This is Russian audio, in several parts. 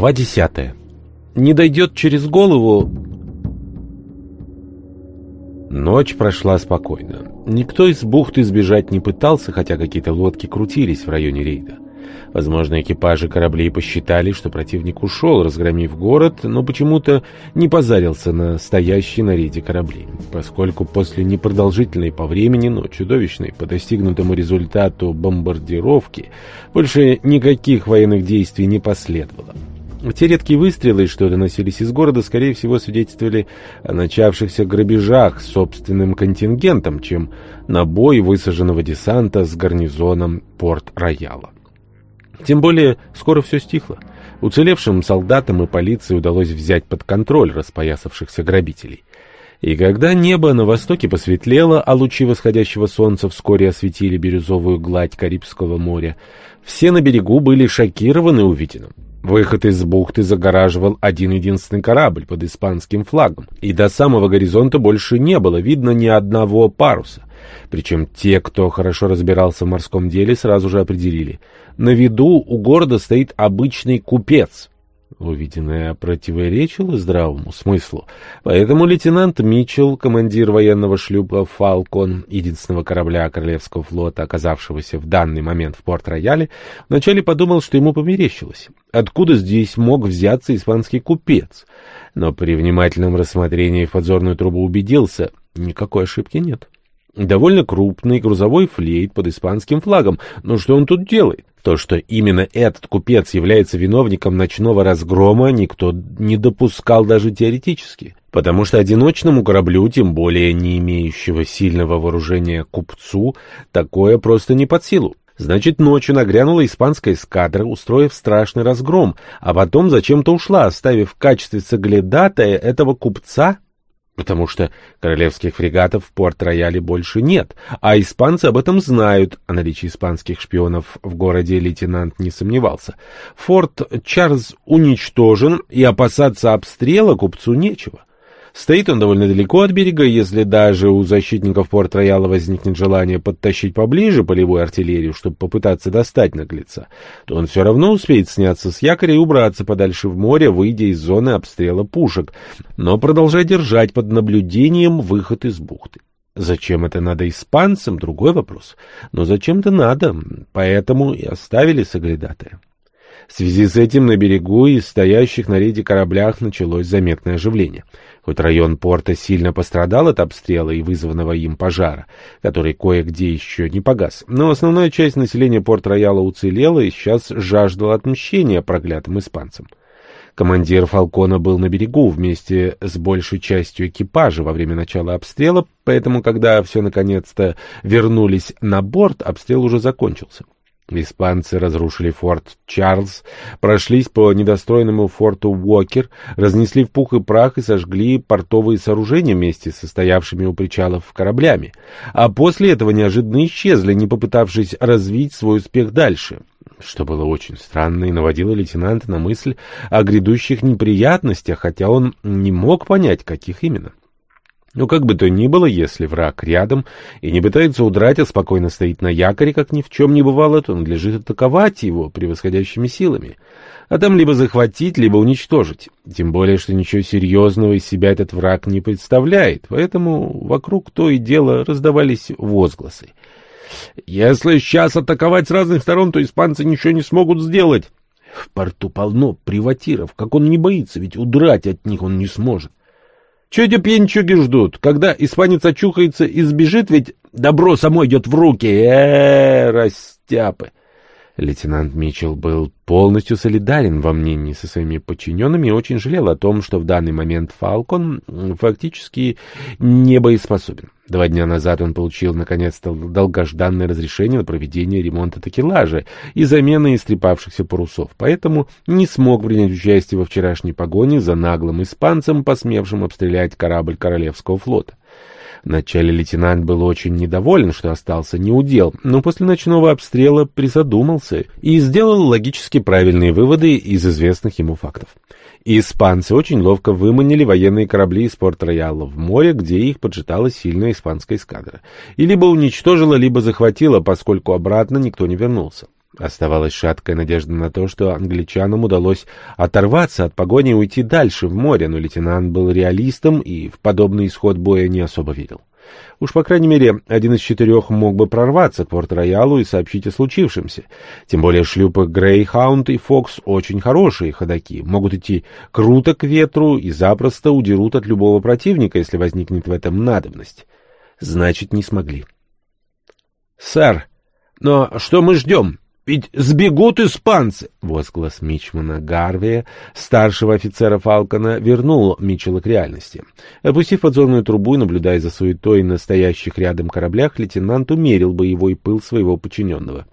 Глава 10. Не дойдет через голову... Ночь прошла спокойно. Никто из бухты сбежать не пытался, хотя какие-то лодки крутились в районе рейда. Возможно, экипажи кораблей посчитали, что противник ушел, разгромив город, но почему-то не позарился на стоящие на рейде корабли, поскольку после непродолжительной по времени, но чудовищной по достигнутому результату бомбардировки больше никаких военных действий не последовало. Те редкие выстрелы, что доносились из города, скорее всего, свидетельствовали о начавшихся грабежах собственным контингентом, чем на бой высаженного десанта с гарнизоном Порт-Рояла. Тем более, скоро все стихло. Уцелевшим солдатам и полиции удалось взять под контроль распоясавшихся грабителей. И когда небо на востоке посветлело, а лучи восходящего солнца вскоре осветили бирюзовую гладь Карибского моря, все на берегу были шокированы увиденным. Выход из бухты загораживал один-единственный корабль под испанским флагом, и до самого горизонта больше не было видно ни одного паруса. Причем те, кто хорошо разбирался в морском деле, сразу же определили — на виду у города стоит обычный купец. Увиденное противоречило здравому смыслу. Поэтому лейтенант Митчелл, командир военного шлюпа «Фалкон», единственного корабля Королевского флота, оказавшегося в данный момент в Порт-Рояле, вначале подумал, что ему померещилось. Откуда здесь мог взяться испанский купец? Но при внимательном рассмотрении в подзорную трубу убедился, никакой ошибки нет. Довольно крупный грузовой флейт под испанским флагом. Но что он тут делает? То, что именно этот купец является виновником ночного разгрома, никто не допускал даже теоретически. Потому что одиночному кораблю, тем более не имеющего сильного вооружения купцу, такое просто не под силу. Значит, ночью нагрянула испанская эскадра, устроив страшный разгром, а потом зачем-то ушла, оставив в качестве соглядатая этого купца потому что королевских фрегатов в Порт-Рояле больше нет, а испанцы об этом знают. О наличии испанских шпионов в городе лейтенант не сомневался. Форт Чарльз уничтожен, и опасаться обстрела купцу нечего. Стоит он довольно далеко от берега, если даже у защитников Порт-Рояла возникнет желание подтащить поближе полевую артиллерию, чтобы попытаться достать наглеца, то он все равно успеет сняться с якоря и убраться подальше в море, выйдя из зоны обстрела пушек, но продолжать держать под наблюдением выход из бухты. Зачем это надо испанцам, другой вопрос. Но зачем-то надо, поэтому и оставили соглядатая. В связи с этим на берегу и стоящих на рейде кораблях началось заметное оживление — Хоть район порта сильно пострадал от обстрела и вызванного им пожара, который кое-где еще не погас, но основная часть населения Порт-Рояла уцелела и сейчас жаждала отмщения проклятым испанцам. Командир «Фалкона» был на берегу вместе с большей частью экипажа во время начала обстрела, поэтому, когда все наконец-то вернулись на борт, обстрел уже закончился. Испанцы разрушили форт Чарльз, прошлись по недостроенному форту Уокер, разнесли в пух и прах и сожгли портовые сооружения вместе со стоявшими у причалов кораблями, а после этого неожиданно исчезли, не попытавшись развить свой успех дальше, что было очень странно и наводило лейтенанта на мысль о грядущих неприятностях, хотя он не мог понять, каких именно. Но как бы то ни было, если враг рядом и не пытается удрать, а спокойно стоит на якоре, как ни в чем не бывало, то надлежит атаковать его превосходящими силами, а там либо захватить, либо уничтожить. Тем более, что ничего серьезного из себя этот враг не представляет, поэтому вокруг то и дело раздавались возгласы. «Если сейчас атаковать с разных сторон, то испанцы ничего не смогут сделать». В порту полно приватиров, как он не боится, ведь удрать от них он не сможет. Пьянчуги ждут? Когда испанец очухается и сбежит, ведь добро само идет в руки. Э, растяпы. Лейтенант Митчелл был полностью солидарен во мнении со своими подчиненными и очень жалел о том, что в данный момент Фалкон фактически не боеспособен. Два дня назад он получил, наконец-то, долгожданное разрешение на проведение ремонта такелажа и замены истрепавшихся парусов, поэтому не смог принять участие во вчерашней погоне за наглым испанцем, посмевшим обстрелять корабль Королевского флота. Вначале лейтенант был очень недоволен, что остался неудел, но после ночного обстрела призадумался и сделал логически правильные выводы из известных ему фактов. Испанцы очень ловко выманили военные корабли из Порт-Рояла в море, где их поджидала сильная испанская эскадра. И либо уничтожила, либо захватила, поскольку обратно никто не вернулся. Оставалась шаткая надежда на то, что англичанам удалось оторваться от погони и уйти дальше, в море, но лейтенант был реалистом и в подобный исход боя не особо верил. Уж, по крайней мере, один из четырех мог бы прорваться к Порт-Роялу и сообщить о случившемся. Тем более шлюпы Грейхаунд и Фокс очень хорошие ходаки, могут идти круто к ветру и запросто удерут от любого противника, если возникнет в этом надобность. Значит, не смогли. — Сэр, но что мы ждем? Ведь сбегут испанцы! Возглас Мичмана Гарвия, старшего офицера Фалкона, вернул Митчелла к реальности. Опустив подзорную трубу и наблюдая за суетой на стоящих рядом кораблях, лейтенант умерил боевой пыл своего подчиненного.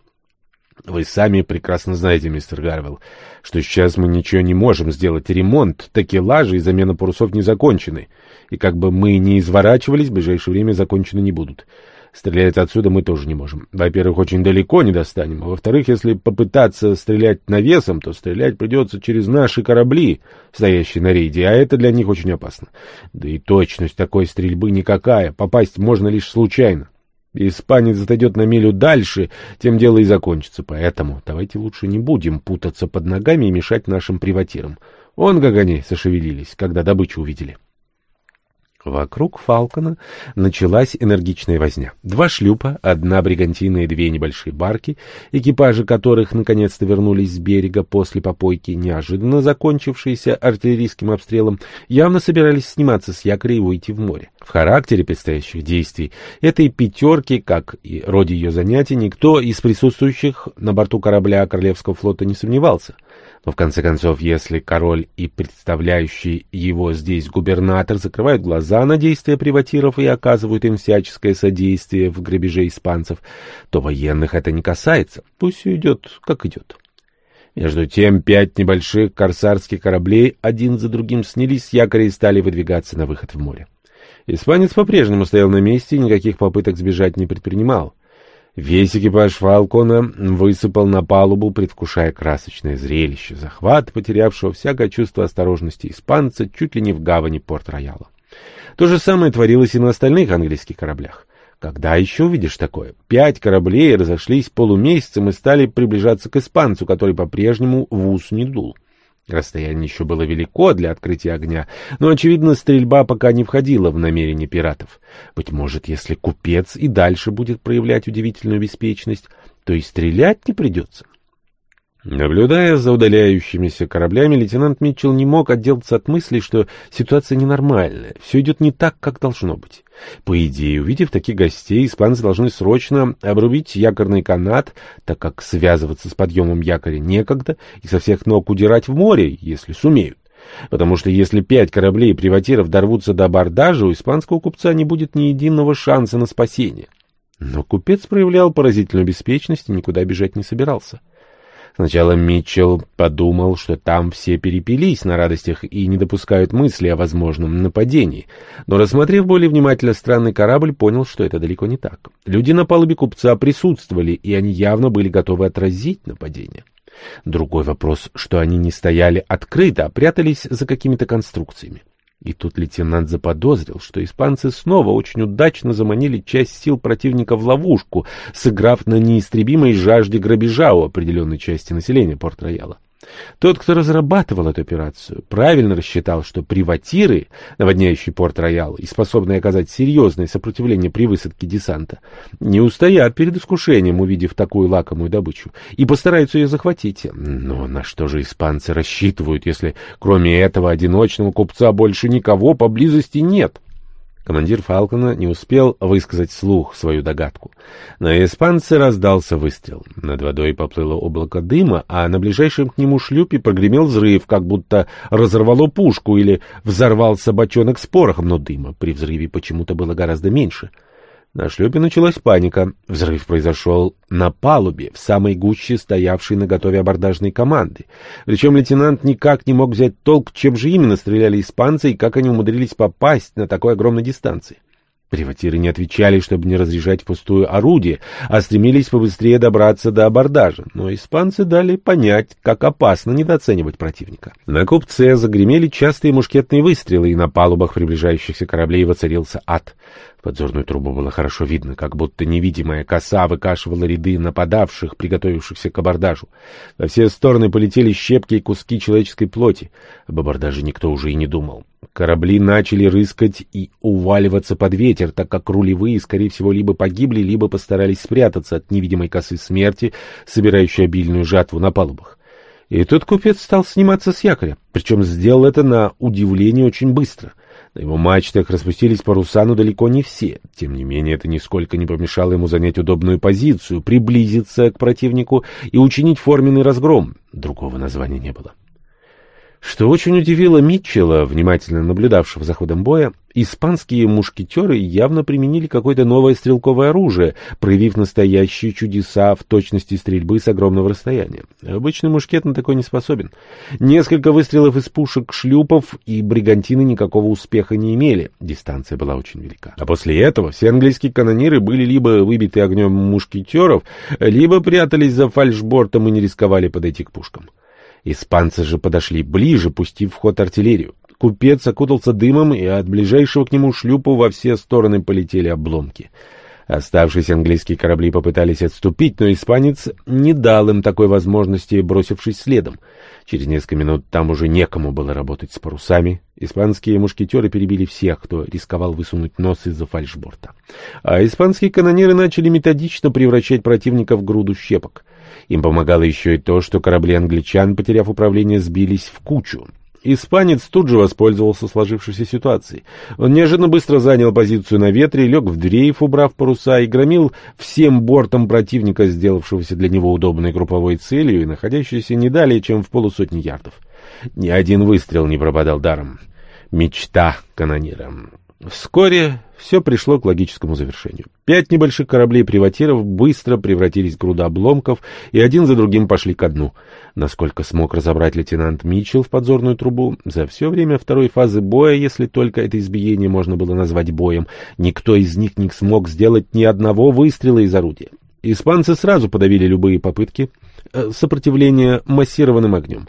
Вы сами прекрасно знаете, мистер Гарвелл, что сейчас мы ничего не можем сделать. Ремонт, такелажи и замена парусов не закончены. И как бы мы ни изворачивались, в ближайшее время закончены не будут. Стрелять отсюда мы тоже не можем. Во-первых, очень далеко не достанем, а во-вторых, если попытаться стрелять навесом, то стрелять придется через наши корабли, стоящие на рейде, а это для них очень опасно. Да и точность такой стрельбы никакая, попасть можно лишь случайно. Испанец отойдет на милю дальше, тем дело и закончится. Поэтому давайте лучше не будем путаться под ногами и мешать нашим приватирам. Он как они зашевелились, когда добычу увидели. Вокруг Фалкона началась энергичная возня. Два шлюпа, одна бригантина и две небольшие барки, экипажи которых наконец-то вернулись с берега после попойки, неожиданно закончившейся артиллерийским обстрелом, явно собирались сниматься с якоря и выйти в море. В характере предстоящих действий этой пятерки, как и роде ее занятий, никто из присутствующих на борту корабля Королевского флота не сомневался — но в конце концов, если король и представляющий его здесь губернатор закрывают глаза на действия приватиров и оказывают им всяческое содействие в грабеже испанцев, то военных это не касается. Пусть все идет, как идет. Между тем, пять небольших корсарских кораблей один за другим снялись с якоря и стали выдвигаться на выход в море. Испанец по-прежнему стоял на месте и никаких попыток сбежать не предпринимал. Весь экипаж Фалкона высыпал на палубу, предвкушая красочное зрелище, захват потерявшего всякое чувство осторожности испанца чуть ли не в гавани Порт-Рояла. То же самое творилось и на остальных английских кораблях. Когда еще увидишь такое? Пять кораблей разошлись полумесяцем и стали приближаться к испанцу, который по-прежнему в ус не дул. Расстояние еще было велико для открытия огня, но, очевидно, стрельба пока не входила в намерение пиратов. Быть может, если купец и дальше будет проявлять удивительную беспечность, то и стрелять не придется. Наблюдая за удаляющимися кораблями, лейтенант Митчелл не мог отделаться от мысли, что ситуация ненормальная, все идет не так, как должно быть. По идее, увидев таких гостей, испанцы должны срочно обрубить якорный канат, так как связываться с подъемом якоря некогда, и со всех ног удирать в море, если сумеют. Потому что если пять кораблей приватиров дорвутся до абордажа, у испанского купца не будет ни единого шанса на спасение. Но купец проявлял поразительную беспечность и никуда бежать не собирался. Сначала Митчелл подумал, что там все перепились на радостях и не допускают мысли о возможном нападении. Но, рассмотрев более внимательно странный корабль, понял, что это далеко не так. Люди на палубе купца присутствовали, и они явно были готовы отразить нападение. Другой вопрос, что они не стояли открыто, а прятались за какими-то конструкциями. И тут лейтенант заподозрил, что испанцы снова очень удачно заманили часть сил противника в ловушку, сыграв на неистребимой жажде грабежа у определенной части населения Порт-Рояла. Тот, кто разрабатывал эту операцию, правильно рассчитал, что приватиры, наводняющие Порт-Роял и способные оказать серьезное сопротивление при высадке десанта, не устоят перед искушением, увидев такую лакомую добычу, и постараются ее захватить. Но на что же испанцы рассчитывают, если кроме этого одиночного купца больше никого поблизости нет? — Командир Фалкона не успел высказать вслух свою догадку. На испанце раздался выстрел. Над водой поплыло облако дыма, а на ближайшем к нему шлюпе прогремел взрыв, как будто разорвало пушку или взорвался бочонок с порохом, но дыма при взрыве почему-то было гораздо меньше — на шлюпе началась паника. Взрыв произошел на палубе, в самой гуще стоявшей на готове абордажной команды. Причем лейтенант никак не мог взять толк, чем же именно стреляли испанцы и как они умудрились попасть на такой огромной дистанции. Приватиры не отвечали, чтобы не разряжать пустую орудие, а стремились побыстрее добраться до абордажа. Но испанцы дали понять, как опасно недооценивать противника. На купце загремели частые мушкетные выстрелы, и на палубах приближающихся кораблей воцарился ад. Подзорную трубу было хорошо видно, как будто невидимая коса выкашивала ряды нападавших, приготовившихся к абордажу. Во все стороны полетели щепки и куски человеческой плоти. Об абордаже никто уже и не думал. Корабли начали рыскать и уваливаться под ветер, так как рулевые, скорее всего, либо погибли, либо постарались спрятаться от невидимой косы смерти, собирающей обильную жатву на палубах. И тут купец стал сниматься с якоря, причем сделал это на удивление очень быстро — на его мачтах распустились паруса, но далеко не все. Тем не менее, это нисколько не помешало ему занять удобную позицию, приблизиться к противнику и учинить форменный разгром. Другого названия не было. Что очень удивило Митчелла, внимательно наблюдавшего за ходом боя, испанские мушкетеры явно применили какое-то новое стрелковое оружие, проявив настоящие чудеса в точности стрельбы с огромного расстояния. Обычный мушкет на такой не способен. Несколько выстрелов из пушек шлюпов и бригантины никакого успеха не имели. Дистанция была очень велика. А после этого все английские канониры были либо выбиты огнем мушкетеров, либо прятались за фальшбортом и не рисковали подойти к пушкам. Испанцы же подошли ближе, пустив в ход артиллерию. Купец окутался дымом, и от ближайшего к нему шлюпу во все стороны полетели обломки. Оставшиеся английские корабли попытались отступить, но испанец не дал им такой возможности, бросившись следом. Через несколько минут там уже некому было работать с парусами. Испанские мушкетеры перебили всех, кто рисковал высунуть нос из-за фальшборта. А испанские канонеры начали методично превращать противника в груду щепок. Им помогало еще и то, что корабли англичан, потеряв управление, сбились в кучу. Испанец тут же воспользовался сложившейся ситуацией. Он неожиданно быстро занял позицию на ветре, лег в дрейф, убрав паруса, и громил всем бортом противника, сделавшегося для него удобной групповой целью и находящейся не далее, чем в полусотни ярдов. Ни один выстрел не пропадал даром. Мечта канонира. Вскоре все пришло к логическому завершению. Пять небольших кораблей-приватиров быстро превратились в груду обломков и один за другим пошли ко дну. Насколько смог разобрать лейтенант Митчелл в подзорную трубу, за все время второй фазы боя, если только это избиение можно было назвать боем, никто из них не смог сделать ни одного выстрела из орудия. Испанцы сразу подавили любые попытки э, сопротивления массированным огнем.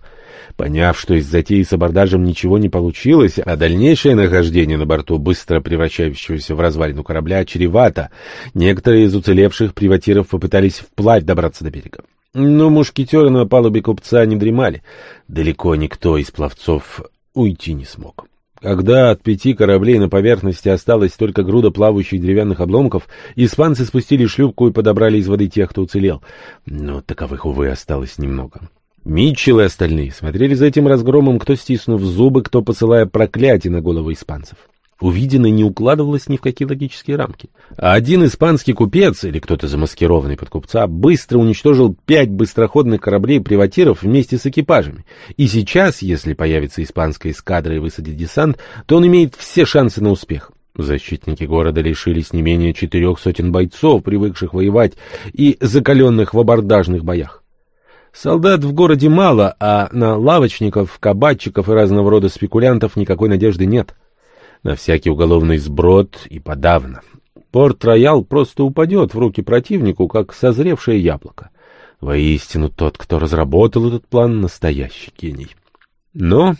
Поняв, что из затеи с абордажем ничего не получилось, а дальнейшее нахождение на борту быстро превращающегося в развалину корабля чревато, некоторые из уцелевших приватиров попытались вплавь добраться до берега. Но мушкетеры на палубе купца не дремали. Далеко никто из пловцов уйти не смог. Когда от пяти кораблей на поверхности осталась только груда плавающих деревянных обломков, испанцы спустили шлюпку и подобрали из воды тех, кто уцелел. Но таковых, увы, осталось немного. Митчелл и остальные смотрели за этим разгромом, кто стиснув зубы, кто посылая проклятие на головы испанцев. Увиденное не укладывалось ни в какие логические рамки. А один испанский купец, или кто-то замаскированный под купца, быстро уничтожил пять быстроходных кораблей-приватиров вместе с экипажами. И сейчас, если появится испанская эскадра и высадит десант, то он имеет все шансы на успех. Защитники города лишились не менее четырех сотен бойцов, привыкших воевать и закаленных в абордажных боях. Солдат в городе мало, а на лавочников, кабачиков и разного рода спекулянтов никакой надежды нет. На всякий уголовный сброд и подавно. Порт-Роял просто упадет в руки противнику, как созревшее яблоко. Воистину, тот, кто разработал этот план, настоящий гений. Но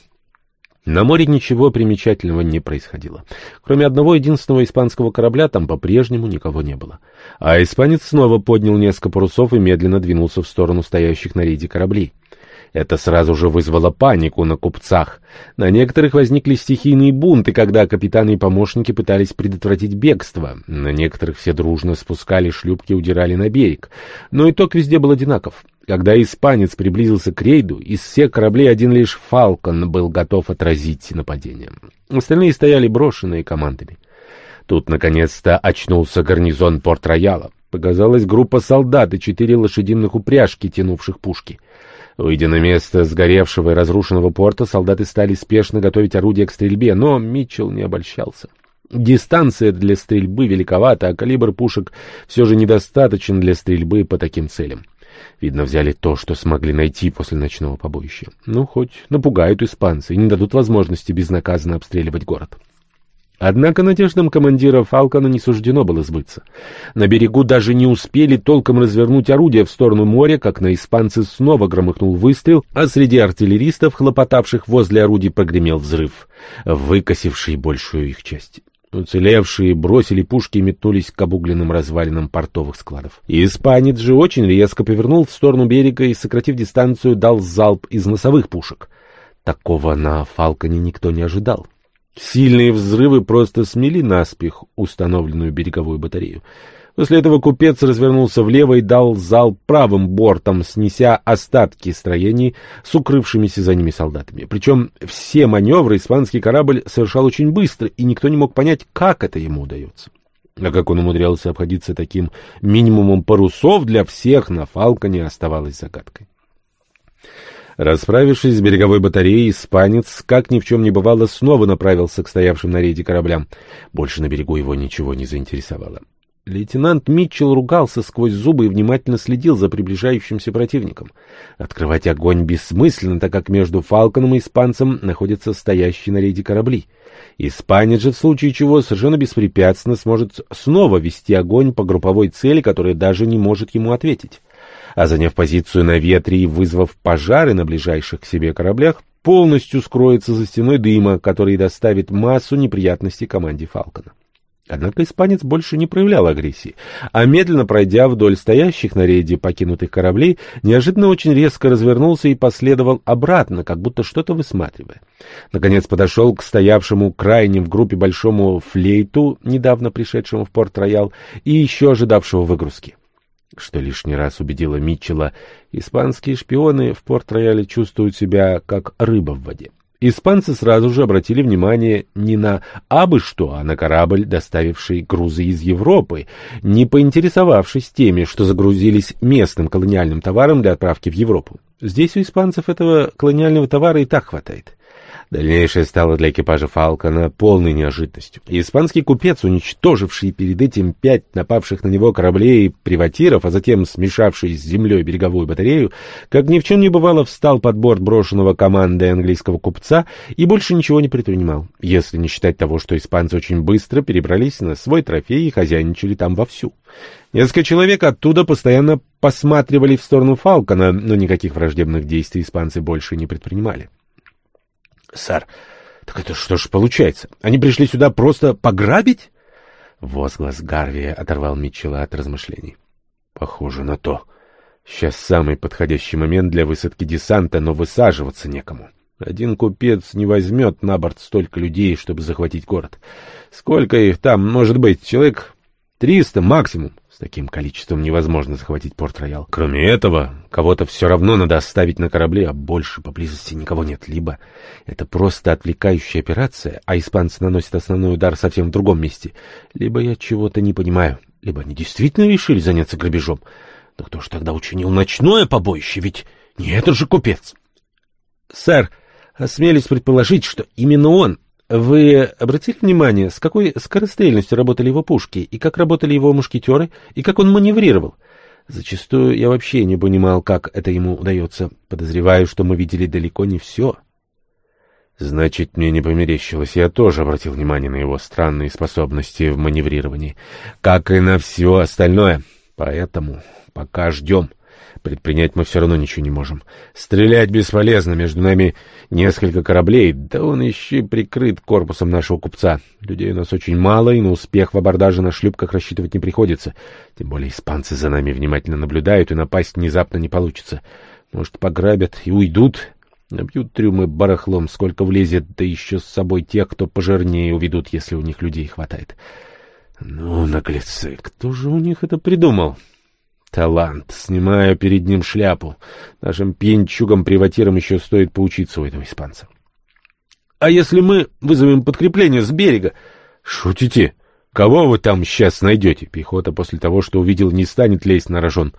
на море ничего примечательного не происходило. Кроме одного единственного испанского корабля, там по-прежнему никого не было. А испанец снова поднял несколько парусов и медленно двинулся в сторону стоящих на рейде кораблей. Это сразу же вызвало панику на купцах. На некоторых возникли стихийные бунты, когда капитаны и помощники пытались предотвратить бегство. На некоторых все дружно спускали шлюпки и удирали на берег. Но итог везде был одинаков. Когда испанец приблизился к рейду, из всех кораблей один лишь «Фалкон» был готов отразить нападение. Остальные стояли брошенные командами. Тут, наконец-то, очнулся гарнизон Порт-Рояла. Показалась группа солдат и четыре лошадиных упряжки, тянувших пушки. Выйдя на место сгоревшего и разрушенного порта, солдаты стали спешно готовить орудия к стрельбе, но Митчелл не обольщался. Дистанция для стрельбы великовата, а калибр пушек все же недостаточен для стрельбы по таким целям. Видно, взяли то, что смогли найти после ночного побоища. Ну, хоть напугают испанцы и не дадут возможности безнаказанно обстреливать город. Однако надеждам командира Фалкона не суждено было сбыться. На берегу даже не успели толком развернуть орудие в сторону моря, как на испанцы снова громыхнул выстрел, а среди артиллеристов, хлопотавших возле орудий, прогремел взрыв, выкосивший большую их часть. Уцелевшие бросили пушки и метнулись к обугленным развалинам портовых складов. Испанец же очень резко повернул в сторону берега и, сократив дистанцию, дал залп из носовых пушек. Такого на Фалконе никто не ожидал. Сильные взрывы просто смели наспех установленную береговую батарею. После этого купец развернулся влево и дал зал правым бортом, снеся остатки строений с укрывшимися за ними солдатами. Причем все маневры испанский корабль совершал очень быстро, и никто не мог понять, как это ему удается. А как он умудрялся обходиться таким минимумом парусов, для всех на Фалконе оставалось загадкой. Расправившись с береговой батареей, испанец, как ни в чем не бывало, снова направился к стоявшим на рейде кораблям. Больше на берегу его ничего не заинтересовало. Лейтенант Митчелл ругался сквозь зубы и внимательно следил за приближающимся противником. Открывать огонь бессмысленно, так как между Фалконом и испанцем находятся стоящие на рейде корабли. Испанец же в случае чего совершенно беспрепятственно сможет снова вести огонь по групповой цели, которая даже не может ему ответить. А заняв позицию на ветре и вызвав пожары на ближайших к себе кораблях, полностью скроется за стеной дыма, который доставит массу неприятностей команде Фалкона. Однако испанец больше не проявлял агрессии, а медленно пройдя вдоль стоящих на рейде покинутых кораблей, неожиданно очень резко развернулся и последовал обратно, как будто что-то высматривая. Наконец подошел к стоявшему крайним в группе большому флейту, недавно пришедшему в порт-роял, и еще ожидавшего выгрузки. Что лишний раз убедило Митчелла, испанские шпионы в порт-рояле чувствуют себя как рыба в воде. Испанцы сразу же обратили внимание не на абы что, а на корабль, доставивший грузы из Европы, не поинтересовавшись теми, что загрузились местным колониальным товаром для отправки в Европу. Здесь у испанцев этого колониального товара и так хватает. Дальнейшее стало для экипажа «Фалкона» полной неожиданностью. Испанский купец, уничтоживший перед этим пять напавших на него кораблей приватиров, а затем смешавший с землей береговую батарею, как ни в чем не бывало, встал под борт брошенного командой английского купца и больше ничего не предпринимал, если не считать того, что испанцы очень быстро перебрались на свой трофей и хозяйничали там вовсю. Несколько человек оттуда постоянно посматривали в сторону Фалкона, но никаких враждебных действий испанцы больше не предпринимали. — Сэр, так это что ж получается? Они пришли сюда просто пограбить? Возглас Гарви оторвал Митчелла от размышлений. — Похоже на то. Сейчас самый подходящий момент для высадки десанта, но высаживаться некому. Один купец не возьмет на борт столько людей, чтобы захватить город. Сколько их там может быть? Человек триста максимум. Таким количеством невозможно захватить Порт-Роял. Кроме этого, кого-то все равно надо оставить на корабле, а больше поблизости никого нет. Либо это просто отвлекающая операция, а испанцы наносят основной удар совсем в другом месте, либо я чего-то не понимаю, либо они действительно решили заняться грабежом. Да кто ж тогда учинил ночное побоище, ведь не это же купец. Сэр, осмелюсь предположить, что именно он вы обратили внимание, с какой скорострельностью работали его пушки, и как работали его мушкетеры, и как он маневрировал? Зачастую я вообще не понимал, как это ему удается. Подозреваю, что мы видели далеко не все. Значит, мне не померещилось. Я тоже обратил внимание на его странные способности в маневрировании, как и на все остальное. Поэтому пока ждем. Предпринять мы все равно ничего не можем. Стрелять бесполезно, между нами несколько кораблей, да он еще прикрыт корпусом нашего купца. Людей у нас очень мало, и на успех в абордаже на шлюпках рассчитывать не приходится. Тем более испанцы за нами внимательно наблюдают, и напасть внезапно не получится. Может, пограбят и уйдут, набьют трюмы барахлом, сколько влезет, да еще с собой тех, кто пожирнее уведут, если у них людей хватает. Ну, наглецы, кто же у них это придумал? Талант. Снимаю перед ним шляпу. Нашим пьянчугам-приватирам еще стоит поучиться у этого испанца. — А если мы вызовем подкрепление с берега? — Шутите? Кого вы там сейчас найдете? Пехота после того, что увидел, не станет лезть на рожон.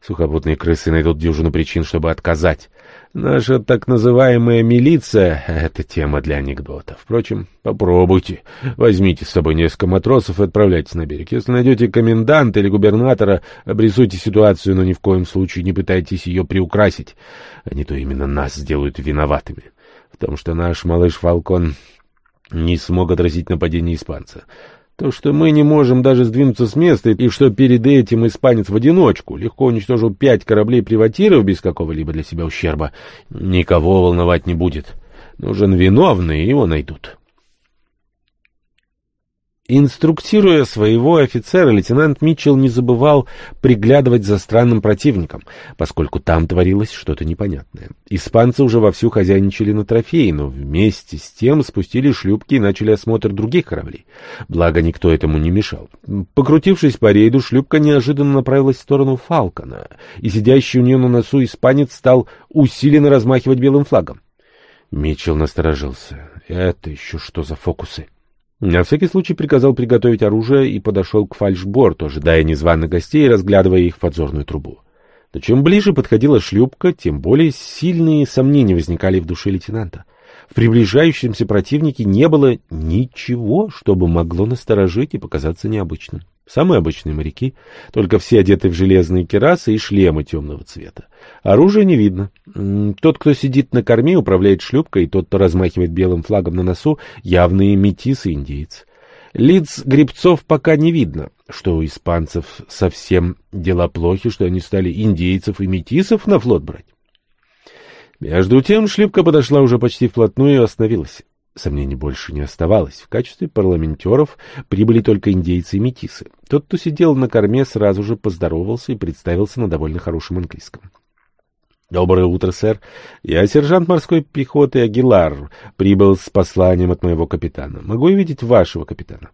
Сухопутные крысы найдут дюжину причин, чтобы отказать. Наша так называемая милиция — это тема для анекдота. Впрочем, попробуйте. Возьмите с собой несколько матросов и отправляйтесь на берег. Если найдете коменданта или губернатора, обрисуйте ситуацию, но ни в коем случае не пытайтесь ее приукрасить. Не то именно нас сделают виноватыми. В том, что наш малыш Фалкон не смог отразить нападение испанца. То, что мы не можем даже сдвинуться с места, и что перед этим испанец в одиночку легко уничтожил пять кораблей-приватиров без какого-либо для себя ущерба, никого волновать не будет. Нужен виновный, его найдут. Инструктируя своего офицера, лейтенант Митчелл не забывал приглядывать за странным противником, поскольку там творилось что-то непонятное. Испанцы уже вовсю хозяйничали на трофеи, но вместе с тем спустили шлюпки и начали осмотр других кораблей. Благо, никто этому не мешал. Покрутившись по рейду, шлюпка неожиданно направилась в сторону Фалкона, и сидящий у нее на носу испанец стал усиленно размахивать белым флагом. Митчелл насторожился. «Это еще что за фокусы?» На всякий случай приказал приготовить оружие и подошел к фальшборту, ожидая незваных гостей и разглядывая их в подзорную трубу. Но чем ближе подходила шлюпка, тем более сильные сомнения возникали в душе лейтенанта. В приближающемся противнике не было ничего, чтобы могло насторожить и показаться необычным. Самые обычные моряки, только все одеты в железные керасы и шлемы темного цвета. Оружия не видно. Тот, кто сидит на корме, управляет шлюпкой, и тот, кто размахивает белым флагом на носу, явные метисы индейцы. Лиц грибцов пока не видно. Что у испанцев совсем дела плохи, что они стали индейцев и метисов на флот брать. Между тем шлюпка подошла уже почти вплотную и остановилась. Сомнений больше не оставалось. В качестве парламентеров прибыли только индейцы и метисы. Тот, кто сидел на корме, сразу же поздоровался и представился на довольно хорошем английском. «Доброе утро, сэр. Я сержант морской пехоты Агилар. Прибыл с посланием от моего капитана. Могу я видеть вашего капитана?»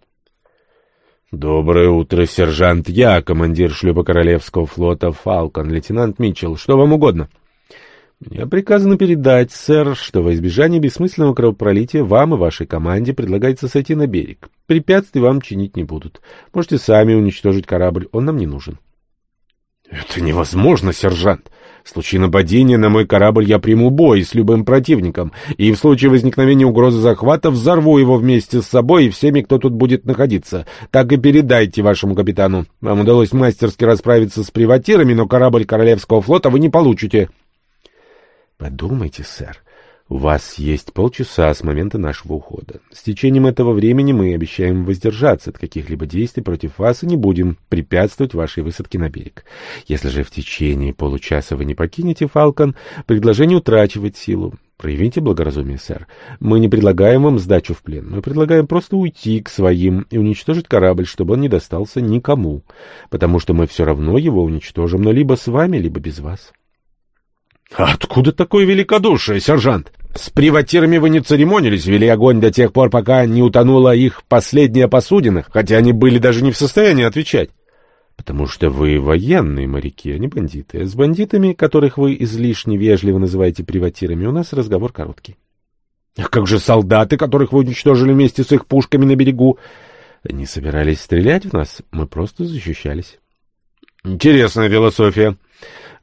«Доброе утро, сержант. Я командир шлюпа Королевского флота «Фалкон», лейтенант Митчелл. Что вам угодно?» Мне приказано передать, сэр, что во избежание бессмысленного кровопролития вам и вашей команде предлагается сойти на берег. Препятствий вам чинить не будут. Можете сами уничтожить корабль, он нам не нужен. — Это невозможно, сержант. В случае нападения на мой корабль я приму бой с любым противником, и в случае возникновения угрозы захвата взорву его вместе с собой и всеми, кто тут будет находиться. Так и передайте вашему капитану. Вам удалось мастерски расправиться с приватирами, но корабль Королевского флота вы не получите. — Подумайте, сэр. У вас есть полчаса с момента нашего ухода. С течением этого времени мы обещаем воздержаться от каких-либо действий против вас и не будем препятствовать вашей высадке на берег. Если же в течение получаса вы не покинете Фалкон, предложение утрачивает силу. Проявите благоразумие, сэр. Мы не предлагаем вам сдачу в плен. Мы предлагаем просто уйти к своим и уничтожить корабль, чтобы он не достался никому. Потому что мы все равно его уничтожим, но либо с вами, либо без вас. «Откуда такое великодушие, сержант? С приватирами вы не церемонились, вели огонь до тех пор, пока не утонула их последняя посудина, хотя они были даже не в состоянии отвечать». «Потому что вы военные моряки, а не бандиты. С бандитами, которых вы излишне вежливо называете приватирами, у нас разговор короткий». «А как же солдаты, которых вы уничтожили вместе с их пушками на берегу?» «Они собирались стрелять в нас, мы просто защищались». «Интересная философия».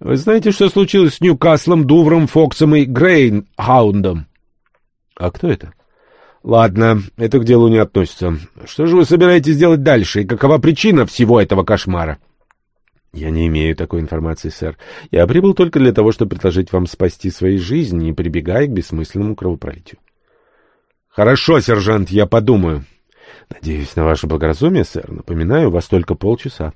Вы знаете, что случилось с Ньюкаслом, Дувром, Фоксом и Грейнхаундом? — А кто это? — Ладно, это к делу не относится. Что же вы собираетесь делать дальше, и какова причина всего этого кошмара? — Я не имею такой информации, сэр. Я прибыл только для того, чтобы предложить вам спасти свои жизни, не прибегая к бессмысленному кровопролитию. — Хорошо, сержант, я подумаю. — Надеюсь на ваше благоразумие, сэр. Напоминаю, у вас только полчаса.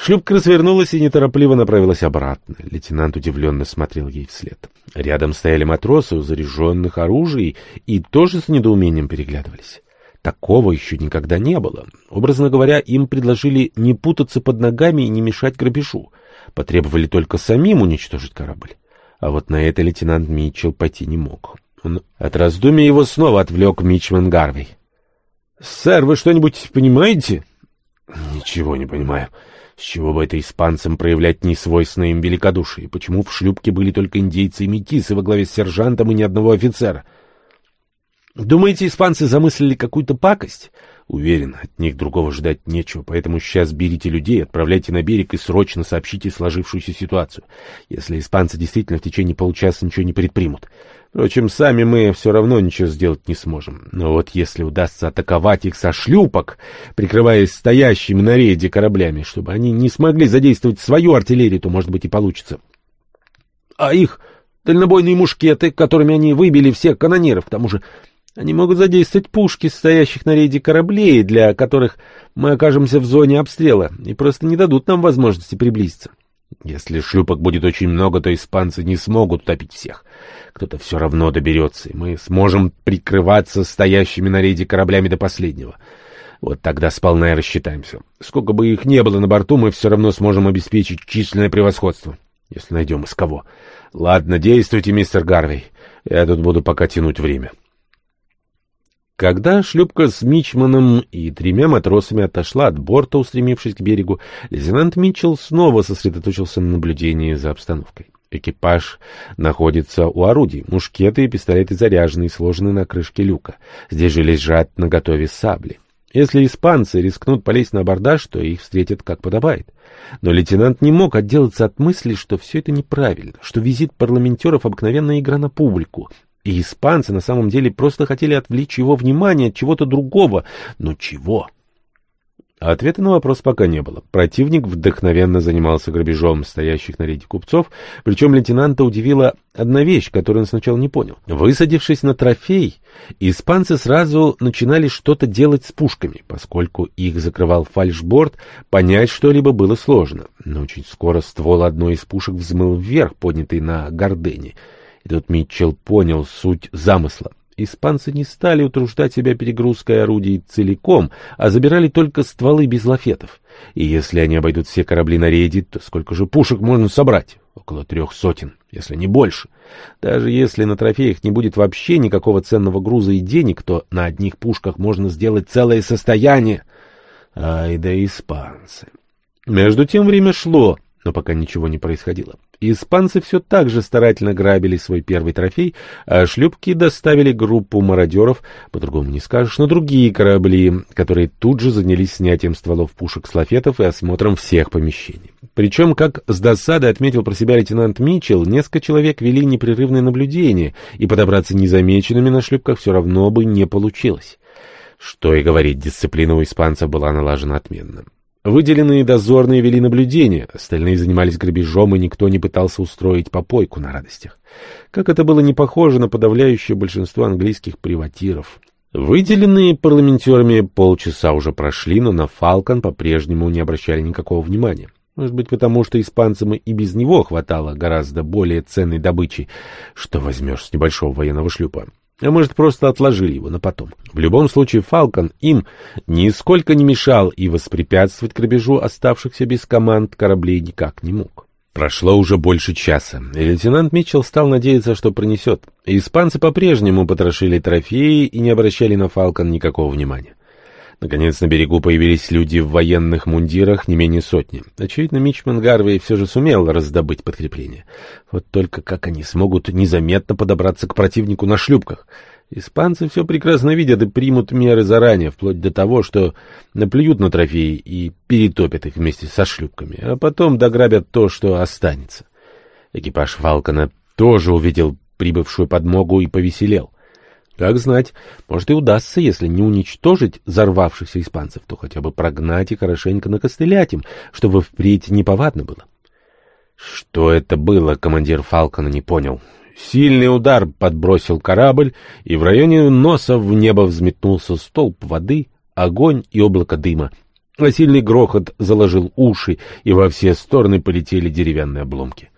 Шлюпка развернулась и неторопливо направилась обратно. Лейтенант удивленно смотрел ей вслед. Рядом стояли матросы у заряженных оружий и тоже с недоумением переглядывались. Такого еще никогда не было. Образно говоря, им предложили не путаться под ногами и не мешать грабежу. Потребовали только самим уничтожить корабль. А вот на это лейтенант Митчелл пойти не мог. Он от раздумий его снова отвлек Мичман Гарвей. — Сэр, вы что-нибудь понимаете? — Ничего не понимаю. — с чего бы это испанцам проявлять несвойственное им великодушие? Почему в шлюпке были только индейцы и метисы во главе с сержантом и ни одного офицера? Думаете, испанцы замыслили какую-то пакость? Уверен, от них другого ждать нечего, поэтому сейчас берите людей, отправляйте на берег и срочно сообщите сложившуюся ситуацию, если испанцы действительно в течение получаса ничего не предпримут. Впрочем, сами мы все равно ничего сделать не сможем. Но вот если удастся атаковать их со шлюпок, прикрываясь стоящими на рейде кораблями, чтобы они не смогли задействовать свою артиллерию, то, может быть, и получится. А их дальнобойные мушкеты, которыми они выбили всех канониров, к тому же они могут задействовать пушки, стоящих на рейде кораблей, для которых мы окажемся в зоне обстрела, и просто не дадут нам возможности приблизиться. Если шлюпок будет очень много, то испанцы не смогут утопить всех. Кто-то все равно доберется, и мы сможем прикрываться стоящими на рейде кораблями до последнего. Вот тогда сполна и рассчитаемся. Сколько бы их не было на борту, мы все равно сможем обеспечить численное превосходство. Если найдем из кого. Ладно, действуйте, мистер Гарвей. Я тут буду пока тянуть время. Когда шлюпка с Мичманом и тремя матросами отошла от борта, устремившись к берегу, лейтенант Митчелл снова сосредоточился на наблюдении за обстановкой. Экипаж находится у орудий. Мушкеты и пистолеты заряжены и сложены на крышке люка. Здесь же лежат наготове сабли. Если испанцы рискнут полезть на абордаж, то их встретят как подобает. Но лейтенант не мог отделаться от мысли, что все это неправильно, что визит парламентеров — обыкновенная игра на публику. И испанцы на самом деле просто хотели отвлечь его внимание от чего-то другого. Но чего? Ответа на вопрос пока не было. Противник вдохновенно занимался грабежом стоящих на рейде купцов, причем лейтенанта удивила одна вещь, которую он сначала не понял. Высадившись на трофей, испанцы сразу начинали что-то делать с пушками. Поскольку их закрывал фальшборд, понять что-либо было сложно. Но очень скоро ствол одной из пушек взмыл вверх, поднятый на гордыне. И Митчелл понял суть замысла испанцы не стали утруждать себя перегрузкой орудий целиком, а забирали только стволы без лафетов. И если они обойдут все корабли на рейде, то сколько же пушек можно собрать? Около трех сотен, если не больше. Даже если на трофеях не будет вообще никакого ценного груза и денег, то на одних пушках можно сделать целое состояние. Ай да испанцы. Между тем время шло, но пока ничего не происходило. Испанцы все так же старательно грабили свой первый трофей, а шлюпки доставили группу мародеров, по-другому не скажешь, на другие корабли, которые тут же занялись снятием стволов пушек с лафетов и осмотром всех помещений. Причем, как с досадой отметил про себя лейтенант Митчелл, несколько человек вели непрерывное наблюдение, и подобраться незамеченными на шлюпках все равно бы не получилось. Что и говорить, дисциплина у испанцев была налажена отменно. Выделенные дозорные вели наблюдение, остальные занимались грабежом, и никто не пытался устроить попойку на радостях. Как это было не похоже на подавляющее большинство английских приватиров. Выделенные парламентерами полчаса уже прошли, но на Фалкон по-прежнему не обращали никакого внимания. Может быть, потому что испанцам и без него хватало гораздо более ценной добычи, что возьмешь с небольшого военного шлюпа. А может, просто отложили его на потом. В любом случае, Фалкон им нисколько не мешал и воспрепятствовать грабежу оставшихся без команд кораблей никак не мог. Прошло уже больше часа, и лейтенант Митчелл стал надеяться, что пронесет. Испанцы по-прежнему потрошили трофеи и не обращали на Фалкон никакого внимания. Наконец на берегу появились люди в военных мундирах не менее сотни. Очевидно, Мичман Гарвей все же сумел раздобыть подкрепление. Вот только как они смогут незаметно подобраться к противнику на шлюпках? Испанцы все прекрасно видят и примут меры заранее, вплоть до того, что наплюют на трофеи и перетопят их вместе со шлюпками, а потом дограбят то, что останется. Экипаж Фалкона тоже увидел прибывшую подмогу и повеселел. Как знать, может и удастся, если не уничтожить взорвавшихся испанцев, то хотя бы прогнать и хорошенько накостылять им, чтобы впредь неповадно было. Что это было, командир Фалкона не понял. Сильный удар подбросил корабль, и в районе носа в небо взметнулся столб воды, огонь и облако дыма. А сильный грохот заложил уши, и во все стороны полетели деревянные обломки.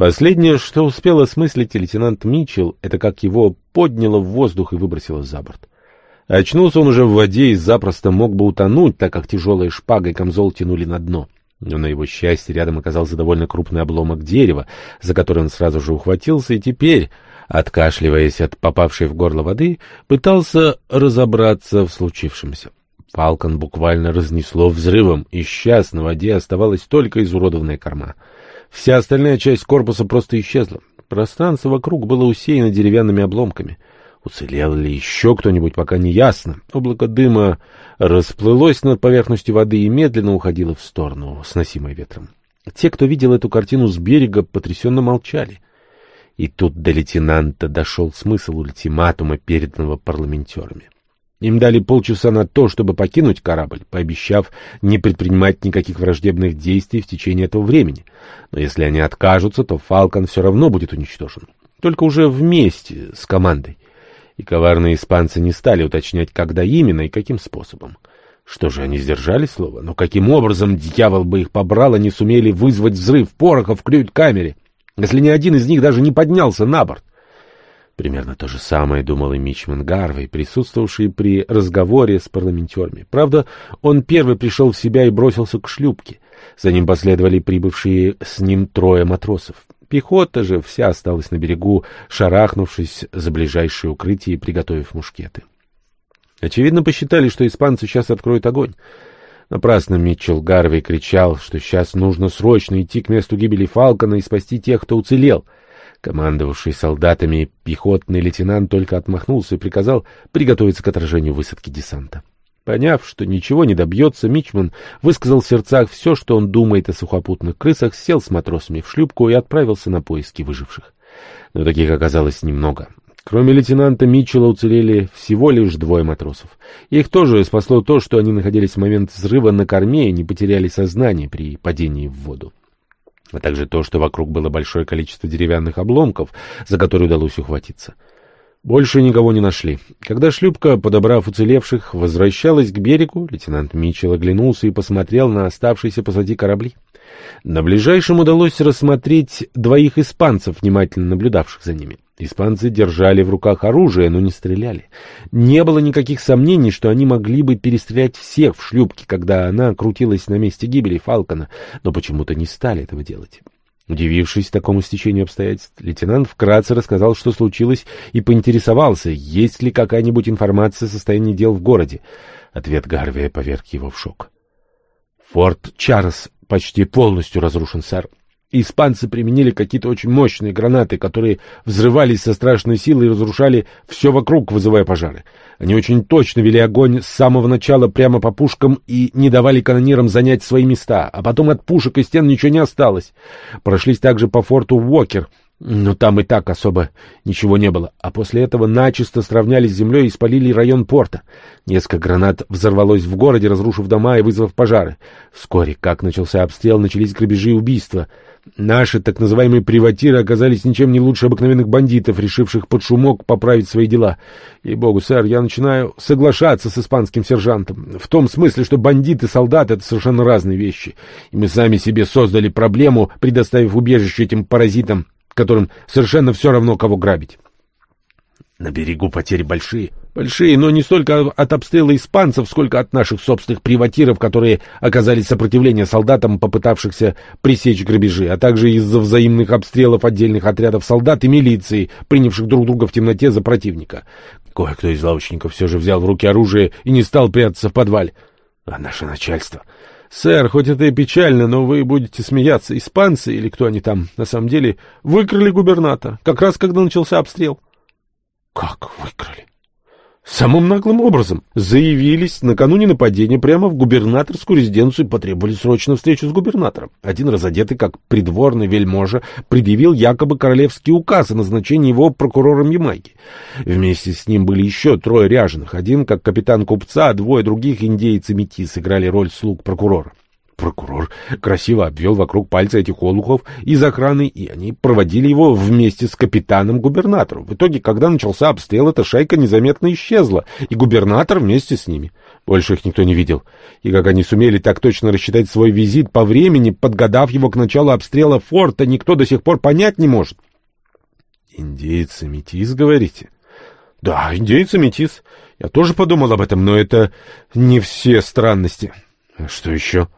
Последнее, что успел осмыслить лейтенант Митчелл, это как его подняло в воздух и выбросило за борт. Очнулся он уже в воде и запросто мог бы утонуть, так как тяжелой шпагой камзол тянули на дно. Но на его счастье рядом оказался довольно крупный обломок дерева, за который он сразу же ухватился, и теперь, откашливаясь от попавшей в горло воды, пытался разобраться в случившемся. Фалкон буквально разнесло взрывом, и сейчас на воде оставалась только изуродованная корма — Вся остальная часть корпуса просто исчезла. Пространство вокруг было усеяно деревянными обломками. Уцелел ли еще кто-нибудь, пока не ясно. Облако дыма расплылось над поверхностью воды и медленно уходило в сторону, сносимой ветром. Те, кто видел эту картину с берега, потрясенно молчали. И тут до лейтенанта дошел смысл ультиматума, переданного парламентерами. Им дали полчаса на то, чтобы покинуть корабль, пообещав не предпринимать никаких враждебных действий в течение этого времени. Но если они откажутся, то «Фалкон» все равно будет уничтожен. Только уже вместе с командой. И коварные испанцы не стали уточнять, когда именно и каким способом. Что же, они сдержали слово? Но каким образом, дьявол бы их побрал, они сумели вызвать взрыв пороха в кают-камере, если ни один из них даже не поднялся на борт? Примерно то же самое думал и Мичман Гарвей, присутствовавший при разговоре с парламентерами. Правда, он первый пришел в себя и бросился к шлюпке. За ним последовали прибывшие с ним трое матросов. Пехота же вся осталась на берегу, шарахнувшись за ближайшее укрытие и приготовив мушкеты. Очевидно, посчитали, что испанцы сейчас откроют огонь. Напрасно Митчелл Гарвей кричал, что сейчас нужно срочно идти к месту гибели Фалкона и спасти тех, кто уцелел — Командовавший солдатами пехотный лейтенант только отмахнулся и приказал приготовиться к отражению высадки десанта. Поняв, что ничего не добьется, Мичман высказал в сердцах все, что он думает о сухопутных крысах, сел с матросами в шлюпку и отправился на поиски выживших. Но таких оказалось немного. Кроме лейтенанта Митчелла уцелели всего лишь двое матросов. Их тоже спасло то, что они находились в момент взрыва на корме и не потеряли сознание при падении в воду а также то, что вокруг было большое количество деревянных обломков, за которые удалось ухватиться. Больше никого не нашли. Когда шлюпка, подобрав уцелевших, возвращалась к берегу, лейтенант Митчелл оглянулся и посмотрел на оставшиеся позади корабли. На ближайшем удалось рассмотреть двоих испанцев, внимательно наблюдавших за ними. Испанцы держали в руках оружие, но не стреляли. Не было никаких сомнений, что они могли бы перестрелять всех в шлюпке, когда она крутилась на месте гибели Фалкона, но почему-то не стали этого делать. Удивившись такому стечению обстоятельств, лейтенант вкратце рассказал, что случилось, и поинтересовался, есть ли какая-нибудь информация о состоянии дел в городе. Ответ Гарвия поверг его в шок. «Форт Чарльз почти полностью разрушен, сэр. Испанцы применили какие-то очень мощные гранаты, которые взрывались со страшной силой и разрушали все вокруг, вызывая пожары. Они очень точно вели огонь с самого начала прямо по пушкам и не давали канонирам занять свои места, а потом от пушек и стен ничего не осталось. Прошлись также по форту Уокер, но там и так особо ничего не было, а после этого начисто сравнялись с землей и спалили район порта. Несколько гранат взорвалось в городе, разрушив дома и вызвав пожары. Вскоре, как начался обстрел, начались грабежи и убийства — Наши так называемые приватиры оказались ничем не лучше обыкновенных бандитов, решивших под шумок поправить свои дела. И богу, сэр, я начинаю соглашаться с испанским сержантом. В том смысле, что бандиты и солдаты — это совершенно разные вещи. И мы сами себе создали проблему, предоставив убежище этим паразитам, которым совершенно все равно, кого грабить. На берегу потери большие. Большие, но не столько от обстрела испанцев, сколько от наших собственных приватиров, которые оказали сопротивление солдатам, попытавшихся пресечь грабежи, а также из-за взаимных обстрелов отдельных отрядов солдат и милиции, принявших друг друга в темноте за противника. Кое-кто из лавочников все же взял в руки оружие и не стал прятаться в подвале. А наше начальство... «Сэр, хоть это и печально, но вы будете смеяться. Испанцы, или кто они там, на самом деле, выкрали губернатора, как раз когда начался обстрел». Как выкрали? Самым наглым образом. Заявились накануне нападения прямо в губернаторскую резиденцию и потребовали срочно встречу с губернатором. Один разодетый, как придворный вельможа, предъявил якобы королевский указ о назначении его прокурором Ямайки. Вместе с ним были еще трое ряженых. Один, как капитан купца, а двое других индейцы-метис сыграли роль слуг прокурора. Прокурор красиво обвел вокруг пальца этих олухов из охраны, и они проводили его вместе с капитаном-губернатором. В итоге, когда начался обстрел, эта шайка незаметно исчезла, и губернатор вместе с ними. Больше их никто не видел. И как они сумели так точно рассчитать свой визит по времени, подгадав его к началу обстрела форта, никто до сих пор понять не может. «Индейцы метис, говорите?» «Да, индейцы метис. Я тоже подумал об этом, но это не все странности». «Что еще?»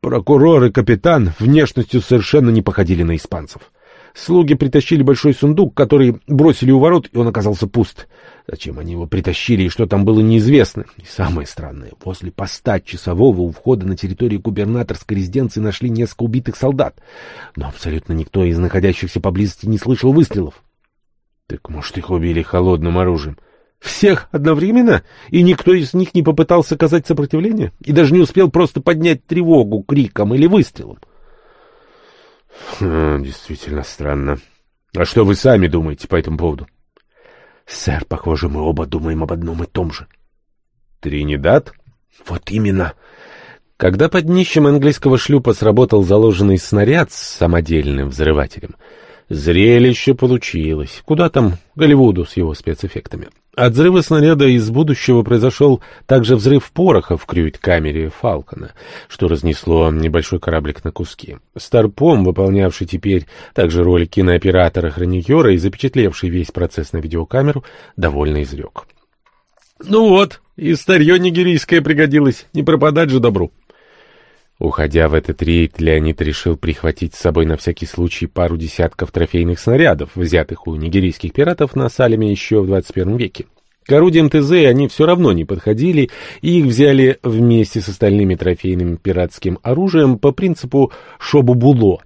Прокурор и капитан внешностью совершенно не походили на испанцев. Слуги притащили большой сундук, который бросили у ворот, и он оказался пуст. Зачем они его притащили и что там было неизвестно. И самое странное, после поста часового у входа на территорию губернаторской резиденции нашли несколько убитых солдат. Но абсолютно никто из находящихся поблизости не слышал выстрелов. Так может, их убили холодным оружием? Всех одновременно? И никто из них не попытался оказать сопротивление? И даже не успел просто поднять тревогу криком или выстрелом? Хм, действительно странно. А что вы сами думаете по этому поводу? Сэр, похоже, мы оба думаем об одном и том же. Тринидад? Вот именно. Когда под днищем английского шлюпа сработал заложенный снаряд с самодельным взрывателем, Зрелище получилось. Куда там Голливуду с его спецэффектами? От взрыва снаряда из будущего произошел также взрыв пороха в крюит-камере «Фалкона», что разнесло небольшой кораблик на куски. Старпом, выполнявший теперь также роль кинооператора-хроникера и запечатлевший весь процесс на видеокамеру, довольно изрек. «Ну вот, и старье нигерийское пригодилось, не пропадать же добру». Уходя в этот рейд, Леонид решил прихватить с собой на всякий случай пару десятков трофейных снарядов, взятых у нигерийских пиратов на Салеме еще в 21 веке. К орудиям ТЗ они все равно не подходили, и их взяли вместе с остальными трофейным пиратским оружием по принципу «шобу-було»,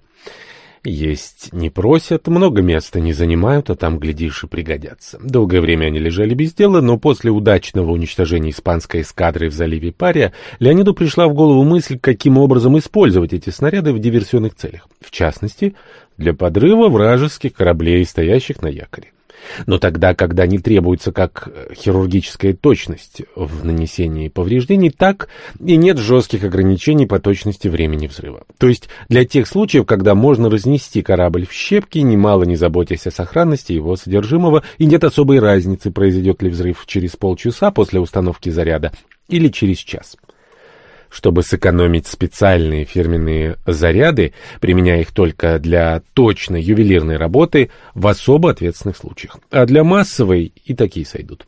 есть не просят, много места не занимают, а там, глядишь, и пригодятся. Долгое время они лежали без дела, но после удачного уничтожения испанской эскадры в заливе Пария Леониду пришла в голову мысль, каким образом использовать эти снаряды в диверсионных целях. В частности, для подрыва вражеских кораблей, стоящих на якоре. Но тогда, когда не требуется как э, хирургическая точность в нанесении повреждений, так и нет жестких ограничений по точности времени взрыва. То есть для тех случаев, когда можно разнести корабль в щепки, немало не заботясь о сохранности его содержимого, и нет особой разницы, произойдет ли взрыв через полчаса после установки заряда или через час. Чтобы сэкономить специальные фирменные заряды, применяя их только для точной ювелирной работы в особо ответственных случаях. А для массовой и такие сойдут.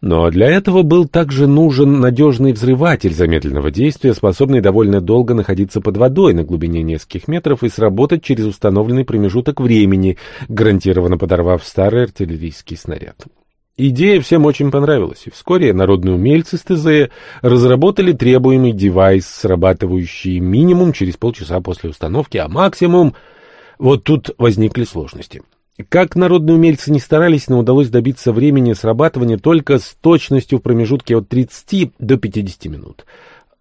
Но для этого был также нужен надежный взрыватель замедленного действия, способный довольно долго находиться под водой на глубине нескольких метров и сработать через установленный промежуток времени, гарантированно подорвав старый артиллерийский снаряд. Идея всем очень понравилась, и вскоре народные умельцы с ТЗ разработали требуемый девайс, срабатывающий минимум через полчаса после установки, а максимум... Вот тут возникли сложности. Как народные умельцы не старались, но удалось добиться времени срабатывания только с точностью в промежутке от 30 до 50 минут.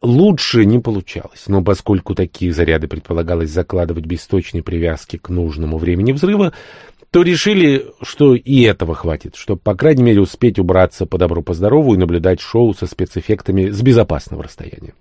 Лучше не получалось, но поскольку такие заряды предполагалось закладывать без точной привязки к нужному времени взрыва, то решили, что и этого хватит, чтобы, по крайней мере, успеть убраться по добру по здорову и наблюдать шоу со спецэффектами с безопасного расстояния.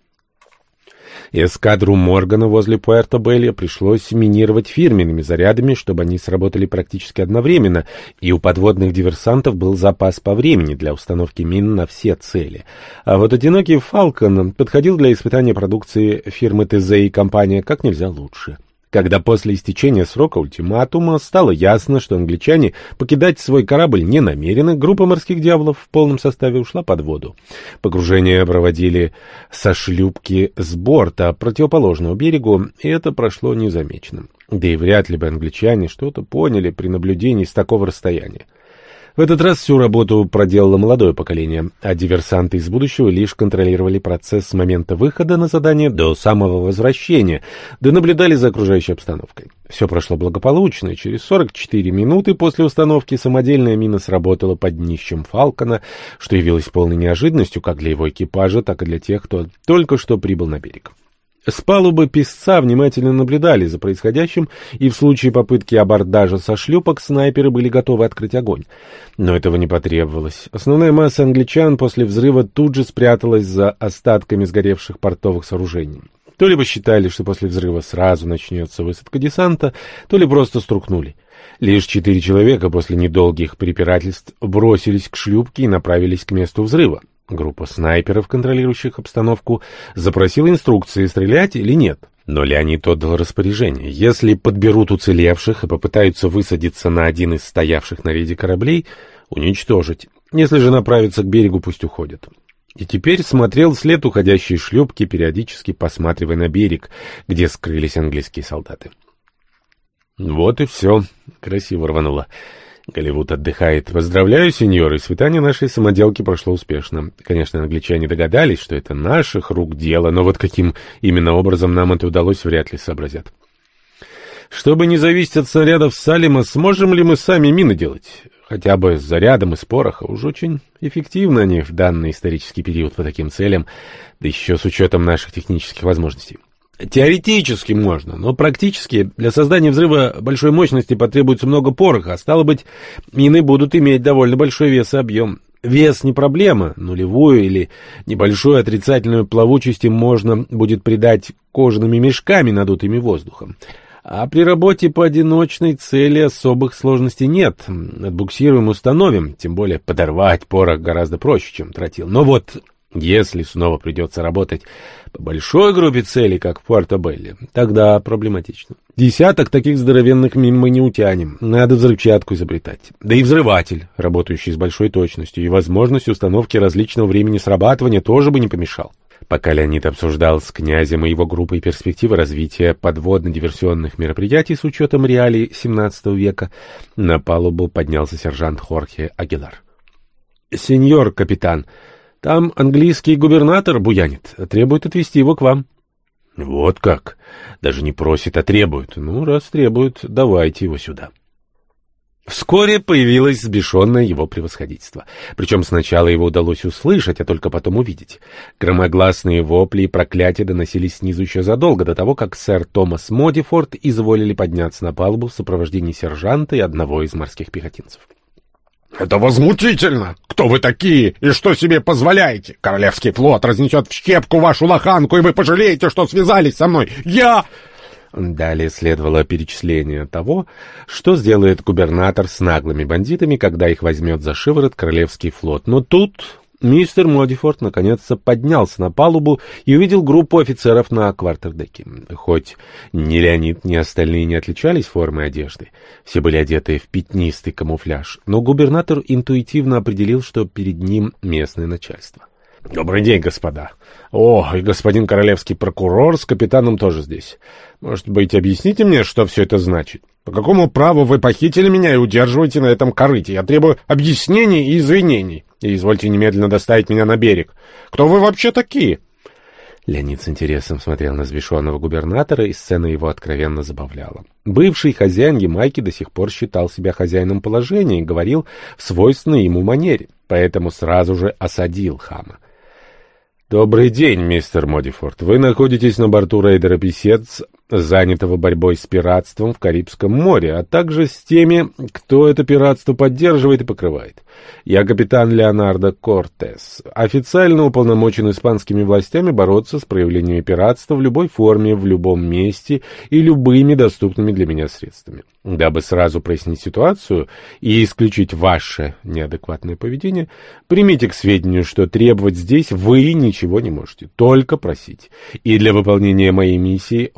Эскадру Моргана возле Пуэрто-Белли пришлось минировать фирменными зарядами, чтобы они сработали практически одновременно, и у подводных диверсантов был запас по времени для установки мин на все цели. А вот одинокий «Фалкон» подходил для испытания продукции фирмы ТЗ и компания как нельзя лучше. Когда после истечения срока ультиматума стало ясно, что англичане покидать свой корабль не намерены, группа морских дьяволов в полном составе ушла под воду. Погружение проводили со шлюпки с борта противоположного берегу, и это прошло незамеченным. Да и вряд ли бы англичане что-то поняли при наблюдении с такого расстояния. В этот раз всю работу проделало молодое поколение, а диверсанты из будущего лишь контролировали процесс с момента выхода на задание до самого возвращения, да наблюдали за окружающей обстановкой. Все прошло благополучно, и через 44 минуты после установки самодельная мина сработала под днищем «Фалкона», что явилось полной неожиданностью как для его экипажа, так и для тех, кто только что прибыл на берег. С палубы песца внимательно наблюдали за происходящим, и в случае попытки абордажа со шлюпок снайперы были готовы открыть огонь. Но этого не потребовалось. Основная масса англичан после взрыва тут же спряталась за остатками сгоревших портовых сооружений. То ли посчитали, что после взрыва сразу начнется высадка десанта, то ли просто струхнули. Лишь четыре человека после недолгих препирательств бросились к шлюпке и направились к месту взрыва. Группа снайперов, контролирующих обстановку, запросила инструкции, стрелять или нет. Но Леонид отдал распоряжение. Если подберут уцелевших и попытаются высадиться на один из стоявших на рейде кораблей, уничтожить. Если же направятся к берегу, пусть уходят. И теперь смотрел след уходящей шлюпки, периодически посматривая на берег, где скрылись английские солдаты. Вот и все. Красиво рвануло. Голливуд отдыхает. Поздравляю, сеньоры, испытание нашей самоделки прошло успешно. Конечно, англичане догадались, что это наших рук дело, но вот каким именно образом нам это удалось, вряд ли сообразят. Чтобы не зависеть от снарядов Салима, сможем ли мы сами мины делать? Хотя бы с зарядом из пороха. Уж очень эффективно они в данный исторический период по таким целям, да еще с учетом наших технических возможностей. Теоретически можно, но практически для создания взрыва большой мощности потребуется много пороха, а стало быть, мины будут иметь довольно большой вес и объем. Вес не проблема, нулевую или небольшую отрицательную плавучесть им можно будет придать кожаными мешками, надутыми воздухом. А при работе по одиночной цели особых сложностей нет. Отбуксируем, установим. Тем более подорвать порох гораздо проще, чем тротил. Но вот если снова придется работать по большой группе целей, как в Пуэрто-Белле, тогда проблематично. Десяток таких здоровенных мин мы не утянем. Надо взрывчатку изобретать. Да и взрыватель, работающий с большой точностью, и возможность установки различного времени срабатывания тоже бы не помешал. Пока Леонид обсуждал с князем и его группой перспективы развития подводно-диверсионных мероприятий с учетом реалий XVII века, на палубу поднялся сержант Хорхе Агилар. «Сеньор капитан», там английский губернатор буянит, требует отвезти его к вам. Вот как? Даже не просит, а требует. Ну, раз требует, давайте его сюда. Вскоре появилось сбешенное его превосходительство. Причем сначала его удалось услышать, а только потом увидеть. Громогласные вопли и проклятия доносились снизу еще задолго до того, как сэр Томас Модифорд изволили подняться на палубу в сопровождении сержанта и одного из морских пехотинцев. «Это возмутительно! Кто вы такие и что себе позволяете? Королевский флот разнесет в щепку вашу лоханку, и вы пожалеете, что связались со мной! Я...» Далее следовало перечисление того, что сделает губернатор с наглыми бандитами, когда их возьмет за шиворот Королевский флот. Но тут Мистер Модифорд наконец-то поднялся на палубу и увидел группу офицеров на квартердеке. Хоть ни Леонид, ни остальные не отличались формой одежды, все были одеты в пятнистый камуфляж, но губернатор интуитивно определил, что перед ним местное начальство. «Добрый день, господа. О, и господин королевский прокурор с капитаном тоже здесь. Может быть, объясните мне, что все это значит? По какому праву вы похитили меня и удерживаете на этом корыте? Я требую объяснений и извинений. И извольте немедленно доставить меня на берег. Кто вы вообще такие?» Леонид с интересом смотрел на сбешенного губернатора, и сцена его откровенно забавляла. Бывший хозяин Ямайки до сих пор считал себя хозяином положения и говорил в свойственной ему манере, поэтому сразу же осадил хама. «Добрый день, мистер Модифорд. Вы находитесь на борту рейдера «Песец», занятого борьбой с пиратством в Карибском море, а также с теми, кто это пиратство поддерживает и покрывает. Я капитан Леонардо Кортес, официально уполномочен испанскими властями бороться с проявлениями пиратства в любой форме, в любом месте и любыми доступными для меня средствами. Дабы сразу прояснить ситуацию и исключить ваше неадекватное поведение, примите к сведению, что требовать здесь вы ничего не можете, только просить. И для выполнения моей миссии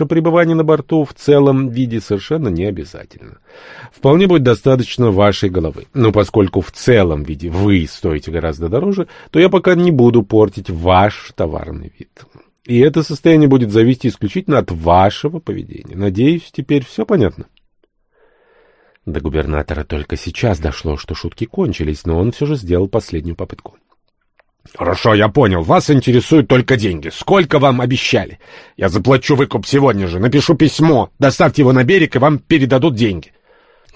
ваше пребывание на борту в целом виде совершенно не обязательно. Вполне будет достаточно вашей головы. Но поскольку в целом виде вы стоите гораздо дороже, то я пока не буду портить ваш товарный вид. И это состояние будет зависеть исключительно от вашего поведения. Надеюсь, теперь все понятно? До губернатора только сейчас дошло, что шутки кончились, но он все же сделал последнюю попытку. «Хорошо, я понял. Вас интересуют только деньги. Сколько вам обещали? Я заплачу выкуп сегодня же. Напишу письмо. Доставьте его на берег, и вам передадут деньги».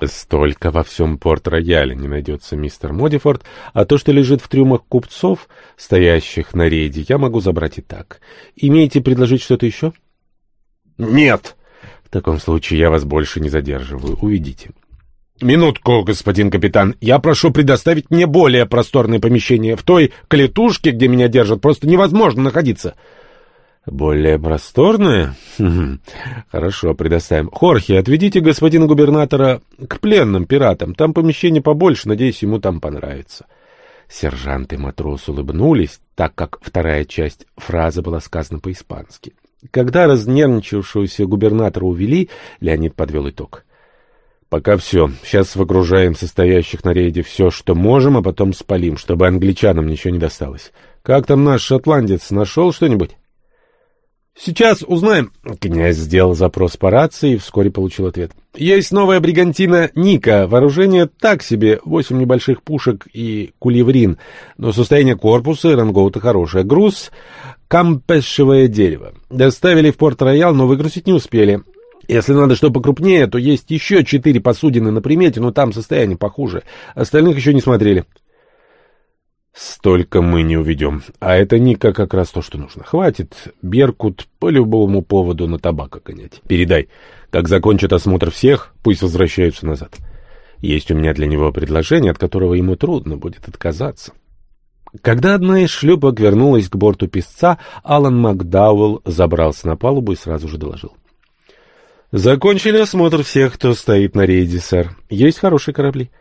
Столько во всем порт-рояле не найдется, мистер Модифорд, а то, что лежит в трюмах купцов, стоящих на рейде, я могу забрать и так. Имеете предложить что-то еще? Нет. В таком случае я вас больше не задерживаю. Уведите. «Минутку, господин капитан. Я прошу предоставить мне более просторное помещение. В той клетушке, где меня держат, просто невозможно находиться». «Более просторное? Хорошо, предоставим. Хорхе, отведите господина губернатора к пленным пиратам. Там помещение побольше, надеюсь, ему там понравится». Сержант и матрос улыбнулись, так как вторая часть фразы была сказана по-испански. Когда разнервничавшегося губернатора увели, Леонид подвел итог. Пока все. Сейчас выгружаем состоящих на рейде все, что можем, а потом спалим, чтобы англичанам ничего не досталось. Как там наш шотландец? Нашел что-нибудь? Сейчас узнаем. Князь сделал запрос по рации и вскоре получил ответ. Есть новая бригантина Ника. Вооружение так себе. Восемь небольших пушек и кулеврин. Но состояние корпуса и рангоута хорошее. Груз — кампешевое дерево. Доставили в Порт-Роял, но выгрузить не успели. Если надо что покрупнее, то есть еще четыре посудины на примете, но там состояние похуже. Остальных еще не смотрели. Столько мы не уведем. А это Ника как раз то, что нужно. Хватит Беркут по любому поводу на табак гонять. Передай. Как закончат осмотр всех, пусть возвращаются назад. Есть у меня для него предложение, от которого ему трудно будет отказаться. Когда одна из шлюпок вернулась к борту песца, Алан Макдауэлл забрался на палубу и сразу же доложил. Закончили осмотр всех, кто стоит на рейде, сэр. Есть хорошие корабли.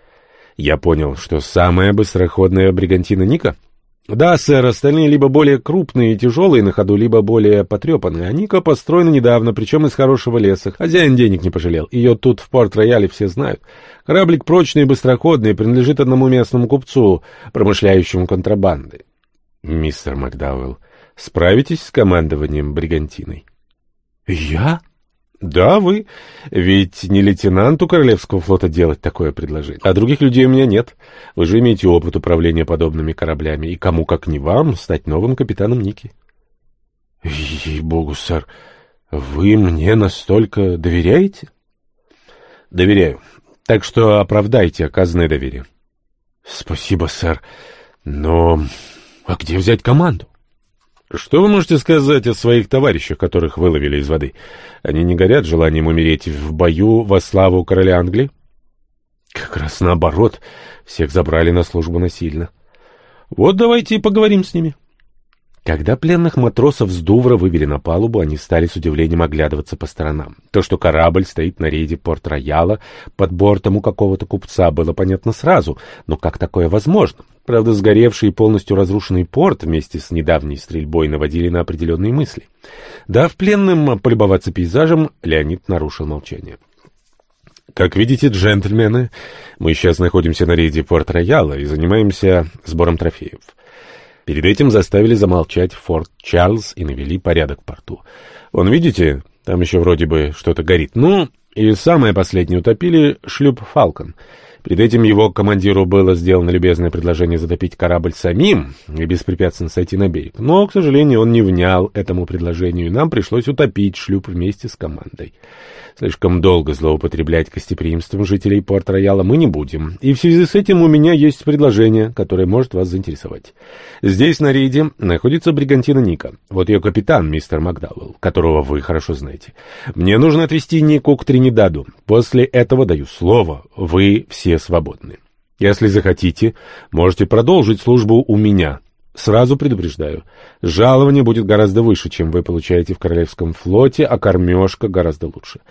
Я понял, что самая быстроходная бригантина Ника? Да, сэр, остальные либо более крупные и тяжелые на ходу, либо более потрепанные. А Ника построена недавно, причем из хорошего леса. Хозяин денег не пожалел. Ее тут в Порт-Рояле все знают. Кораблик прочный и быстроходный, принадлежит одному местному купцу, промышляющему контрабандой. Мистер Макдауэлл, справитесь с командованием бригантиной? Я? Да, вы. Ведь не лейтенанту Королевского флота делать такое предложение. А других людей у меня нет. Вы же имеете опыт управления подобными кораблями. И кому, как не вам, стать новым капитаном Ники. Ей-богу, сэр, вы мне настолько доверяете? Доверяю. Так что оправдайте оказанное доверие. Спасибо, сэр. Но... А где взять команду? Что вы можете сказать о своих товарищах, которых выловили из воды? Они не горят желанием умереть в бою во славу короля Англии? Как раз наоборот. Всех забрали на службу насильно. Вот давайте и поговорим с ними. Когда пленных матросов с Дувра вывели на палубу, они стали с удивлением оглядываться по сторонам. То, что корабль стоит на рейде Порт-Рояла под бортом у какого-то купца, было понятно сразу. Но как такое возможно? Правда, сгоревший и полностью разрушенный порт вместе с недавней стрельбой наводили на определенные мысли. Дав пленным полюбоваться пейзажем, Леонид нарушил молчание. Как видите, джентльмены, мы сейчас находимся на рейде Порт-Рояла и занимаемся сбором трофеев. Перед этим заставили замолчать Форт Чарльз и навели порядок в порту. Вон, видите, там еще вроде бы что-то горит. Ну, и самое последнее утопили шлюп «Фалкон». Перед этим его командиру было сделано любезное предложение затопить корабль самим и беспрепятственно сойти на берег. Но, к сожалению, он не внял этому предложению, и нам пришлось утопить шлюп вместе с командой. Слишком долго злоупотреблять гостеприимством жителей Порт-Рояла мы не будем, и в связи с этим у меня есть предложение, которое может вас заинтересовать. Здесь, на рейде, находится бригантина Ника. Вот ее капитан, мистер Макдауэлл, которого вы хорошо знаете. Мне нужно отвезти Нику к Тринидаду. После этого даю слово, вы все свободны. Если захотите, можете продолжить службу у меня, Сразу предупреждаю, жалование будет гораздо выше, чем вы получаете в Королевском флоте, а кормежка гораздо лучше.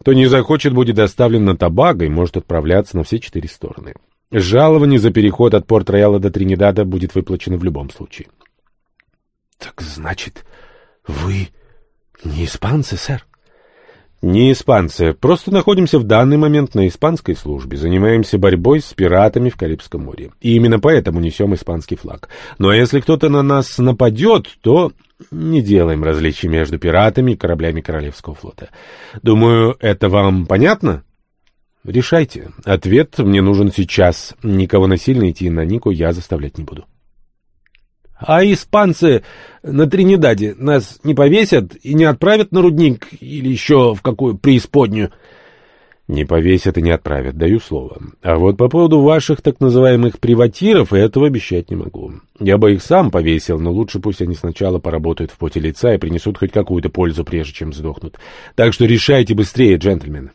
Кто не захочет, будет доставлен на Табаго и может отправляться на все четыре стороны. Жалование за переход от Порт-Рояла до Тринидада будет выплачено в любом случае. — Так значит, вы не испанцы, сэр? Не испанцы, просто находимся в данный момент на испанской службе, занимаемся борьбой с пиратами в Карибском море. И именно поэтому несем испанский флаг. Но если кто-то на нас нападет, то не делаем различий между пиратами и кораблями Королевского флота. Думаю, это вам понятно? Решайте. Ответ мне нужен сейчас. Никого насильно идти на Нику я заставлять не буду. А испанцы на Тринидаде нас не повесят и не отправят на рудник или еще в какую преисподнюю? Не повесят и не отправят, даю слово. А вот по поводу ваших так называемых приватиров этого обещать не могу. Я бы их сам повесил, но лучше пусть они сначала поработают в поте лица и принесут хоть какую-то пользу, прежде чем сдохнут. Так что решайте быстрее, джентльмены.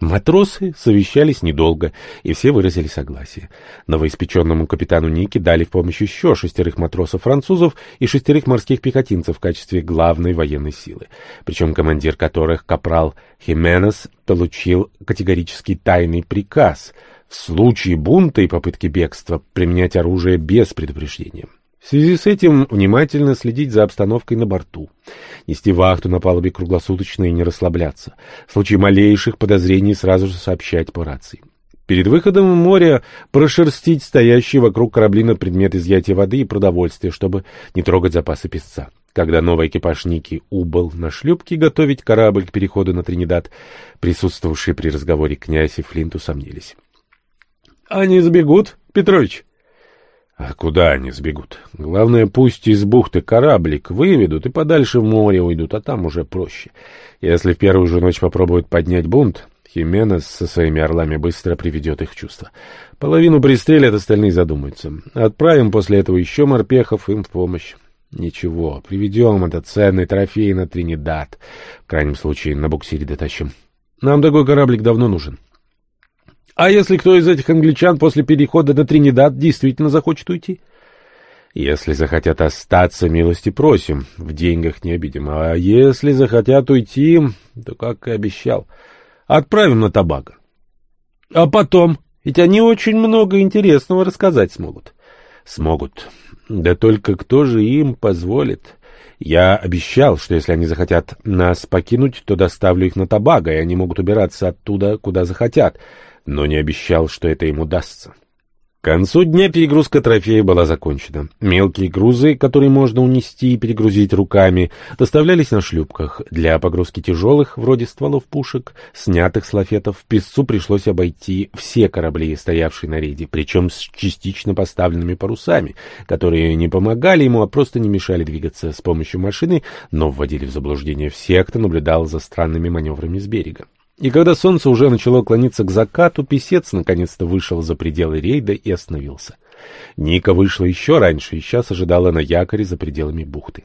Матросы совещались недолго, и все выразили согласие. Новоиспеченному капитану Ники дали в помощь еще шестерых матросов-французов и шестерых морских пехотинцев в качестве главной военной силы, причем командир которых, капрал Хименес, получил категорический тайный приказ в случае бунта и попытки бегства применять оружие без предупреждения. В связи с этим внимательно следить за обстановкой на борту, нести вахту на палубе круглосуточно и не расслабляться. В случае малейших подозрений сразу же сообщать по рации. Перед выходом в море прошерстить стоящие вокруг корабли на предмет изъятия воды и продовольствия, чтобы не трогать запасы песца. Когда новый экипаж Ники убыл на шлюпке готовить корабль к переходу на Тринидад, присутствовавшие при разговоре князь и Флинт усомнились. — Они сбегут, Петрович? А куда они сбегут? Главное, пусть из бухты кораблик выведут и подальше в море уйдут, а там уже проще. Если в первую же ночь попробуют поднять бунт, Хименес со своими орлами быстро приведет их в чувство. Половину пристрелят, остальные задумаются. Отправим после этого еще морпехов им в помощь. Ничего, приведем этот ценный трофей на Тринидад. В крайнем случае, на буксире дотащим. Нам такой кораблик давно нужен. — а если кто из этих англичан после перехода на Тринидад действительно захочет уйти? Если захотят остаться, милости просим, в деньгах не обидим. А если захотят уйти, то, как и обещал, отправим на табако. А потом, ведь они очень много интересного рассказать смогут. Смогут. Да только кто же им позволит? Я обещал, что если они захотят нас покинуть, то доставлю их на табаго, и они могут убираться оттуда, куда захотят, но не обещал, что это им удастся. К концу дня перегрузка трофея была закончена. Мелкие грузы, которые можно унести и перегрузить руками, доставлялись на шлюпках. Для погрузки тяжелых, вроде стволов пушек, снятых с лафетов, песцу пришлось обойти все корабли, стоявшие на рейде, причем с частично поставленными парусами, которые не помогали ему, а просто не мешали двигаться с помощью машины, но вводили в заблуждение всех, кто наблюдал за странными маневрами с берега. И когда солнце уже начало клониться к закату, писец наконец-то вышел за пределы рейда и остановился. Ника вышла еще раньше и сейчас ожидала на якоре за пределами бухты.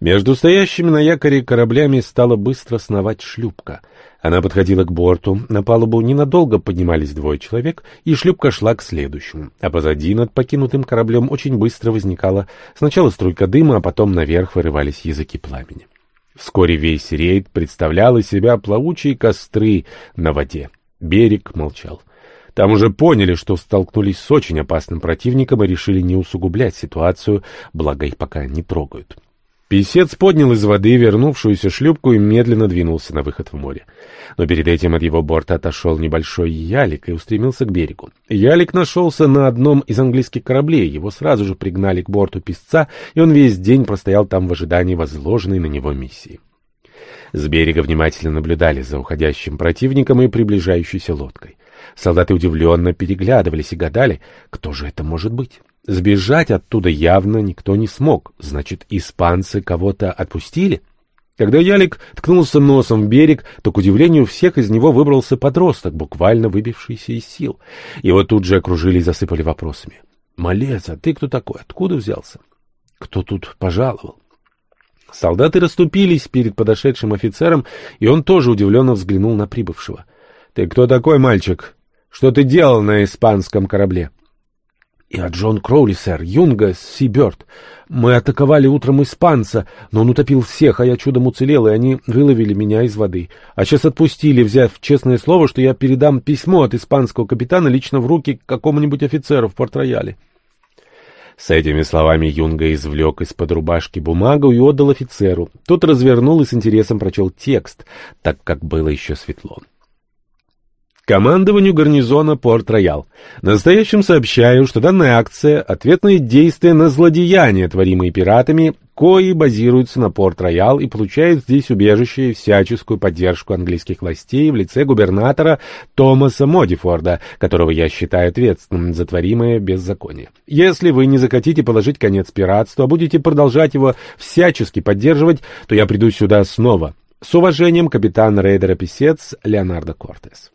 Между стоящими на якоре кораблями стала быстро сновать шлюпка. Она подходила к борту, на палубу ненадолго поднимались двое человек, и шлюпка шла к следующему. А позади над покинутым кораблем очень быстро возникала сначала струйка дыма, а потом наверх вырывались языки пламени. Вскоре весь рейд представлял из себя плавучие костры на воде. Берег молчал. Там уже поняли, что столкнулись с очень опасным противником и решили не усугублять ситуацию, благо их пока не трогают. Песец поднял из воды вернувшуюся шлюпку и медленно двинулся на выход в море. Но перед этим от его борта отошел небольшой ялик и устремился к берегу. Ялик нашелся на одном из английских кораблей, его сразу же пригнали к борту песца, и он весь день простоял там в ожидании возложенной на него миссии. С берега внимательно наблюдали за уходящим противником и приближающейся лодкой. Солдаты удивленно переглядывались и гадали, кто же это может быть. Сбежать оттуда явно никто не смог. Значит, испанцы кого-то отпустили? Когда Ялик ткнулся носом в берег, то, к удивлению всех, из него выбрался подросток, буквально выбившийся из сил. Его тут же окружили и засыпали вопросами. «Малец, а ты кто такой? Откуда взялся? Кто тут пожаловал?» Солдаты расступились перед подошедшим офицером, и он тоже удивленно взглянул на прибывшего. «Ты кто такой, мальчик? Что ты делал на испанском корабле?» «Я Джон Кроули, сэр, Юнга, Сиберт. Мы атаковали утром испанца, но он утопил всех, а я чудом уцелел, и они выловили меня из воды. А сейчас отпустили, взяв честное слово, что я передам письмо от испанского капитана лично в руки какому-нибудь офицеру в порт-рояле». С этими словами Юнга извлек из-под рубашки бумагу и отдал офицеру. Тот развернул и с интересом прочел текст, так как было еще светло. Командованию гарнизона Порт-Роял. Настоящим сообщаю, что данная акция — ответное действие на злодеяния, творимые пиратами, кои базируются на Порт-Роял и получают здесь убежище и всяческую поддержку английских властей в лице губернатора Томаса Модифорда, которого я считаю ответственным за творимое беззаконие. Если вы не захотите положить конец пиратству, а будете продолжать его всячески поддерживать, то я приду сюда снова. С уважением, капитан рейдера Писец Леонардо Кортес.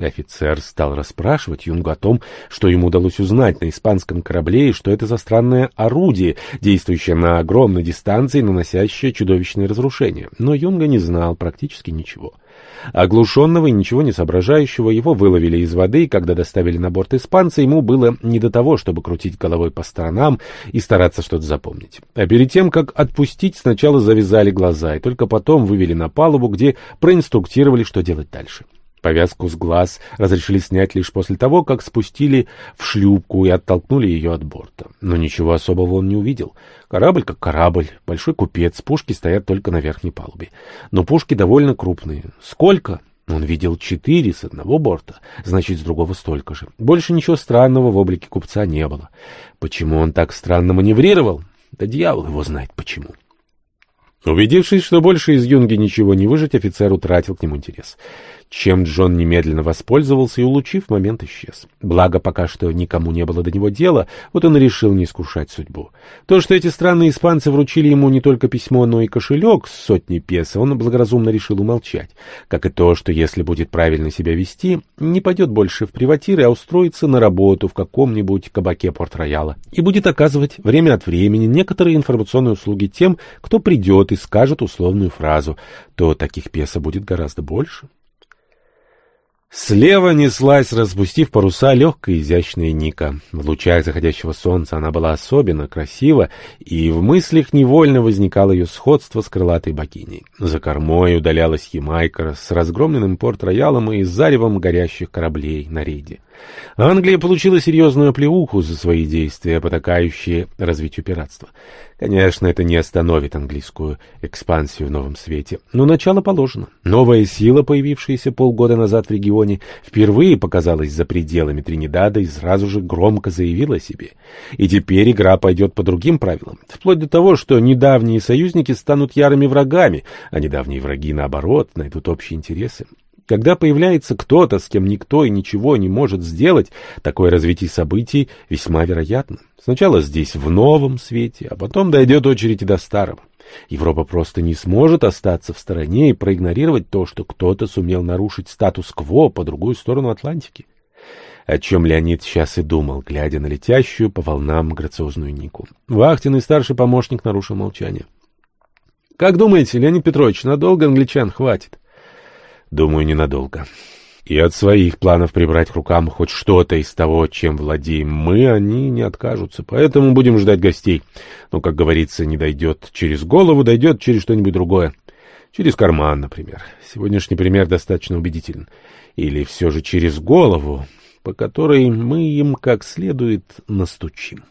Офицер стал расспрашивать Юнгу о том, что ему удалось узнать на испанском корабле и что это за странное орудие, действующее на огромной дистанции, наносящее чудовищные разрушения. Но Юнга не знал практически ничего. Оглушенного и ничего не соображающего его выловили из воды, и когда доставили на борт испанца, ему было не до того, чтобы крутить головой по сторонам и стараться что-то запомнить. А перед тем, как отпустить, сначала завязали глаза, и только потом вывели на палубу, где проинструктировали, что делать дальше. Повязку с глаз разрешили снять лишь после того, как спустили в шлюпку и оттолкнули ее от борта. Но ничего особого он не увидел. Корабль как корабль, большой купец, пушки стоят только на верхней палубе. Но пушки довольно крупные. Сколько? Он видел четыре с одного борта, значит, с другого столько же. Больше ничего странного в облике купца не было. Почему он так странно маневрировал? Да дьявол его знает почему. Убедившись, что больше из юнги ничего не выжить, офицер утратил к нему интерес чем Джон немедленно воспользовался и, улучив момент, исчез. Благо, пока что никому не было до него дела, вот он и решил не искушать судьбу. То, что эти странные испанцы вручили ему не только письмо, но и кошелек с сотней песо, он благоразумно решил умолчать. Как и то, что если будет правильно себя вести, не пойдет больше в приватиры, а устроится на работу в каком-нибудь кабаке Порт-Рояла и будет оказывать время от времени некоторые информационные услуги тем, кто придет и скажет условную фразу, то таких песо будет гораздо больше. Слева неслась, распустив паруса, легкая изящная Ника. В лучах заходящего солнца она была особенно красива, и в мыслях невольно возникало ее сходство с крылатой богиней. За кормой удалялась Ямайка с разгромленным порт-роялом и заревом горящих кораблей на рейде. Англия получила серьезную оплеуху за свои действия, потакающие развитию пиратства. Конечно, это не остановит английскую экспансию в новом свете, но начало положено. Новая сила, появившаяся полгода назад в регионе, впервые показалась за пределами Тринидада и сразу же громко заявила о себе. И теперь игра пойдет по другим правилам, вплоть до того, что недавние союзники станут ярыми врагами, а недавние враги, наоборот, найдут общие интересы. Когда появляется кто-то, с кем никто и ничего не может сделать, такое развитие событий весьма вероятно. Сначала здесь в новом свете, а потом дойдет очередь и до старого. Европа просто не сможет остаться в стороне и проигнорировать то, что кто-то сумел нарушить статус-кво по другую сторону Атлантики. О чем Леонид сейчас и думал, глядя на летящую по волнам грациозную Нику. Вахтенный старший помощник нарушил молчание. — Как думаете, Леонид Петрович, надолго англичан хватит? — Думаю, ненадолго. И от своих планов прибрать к рукам хоть что-то из того, чем владеем мы, они не откажутся. Поэтому будем ждать гостей. Но, как говорится, не дойдет через голову, дойдет через что-нибудь другое. Через карман, например. Сегодняшний пример достаточно убедителен. Или все же через голову, по которой мы им как следует настучим.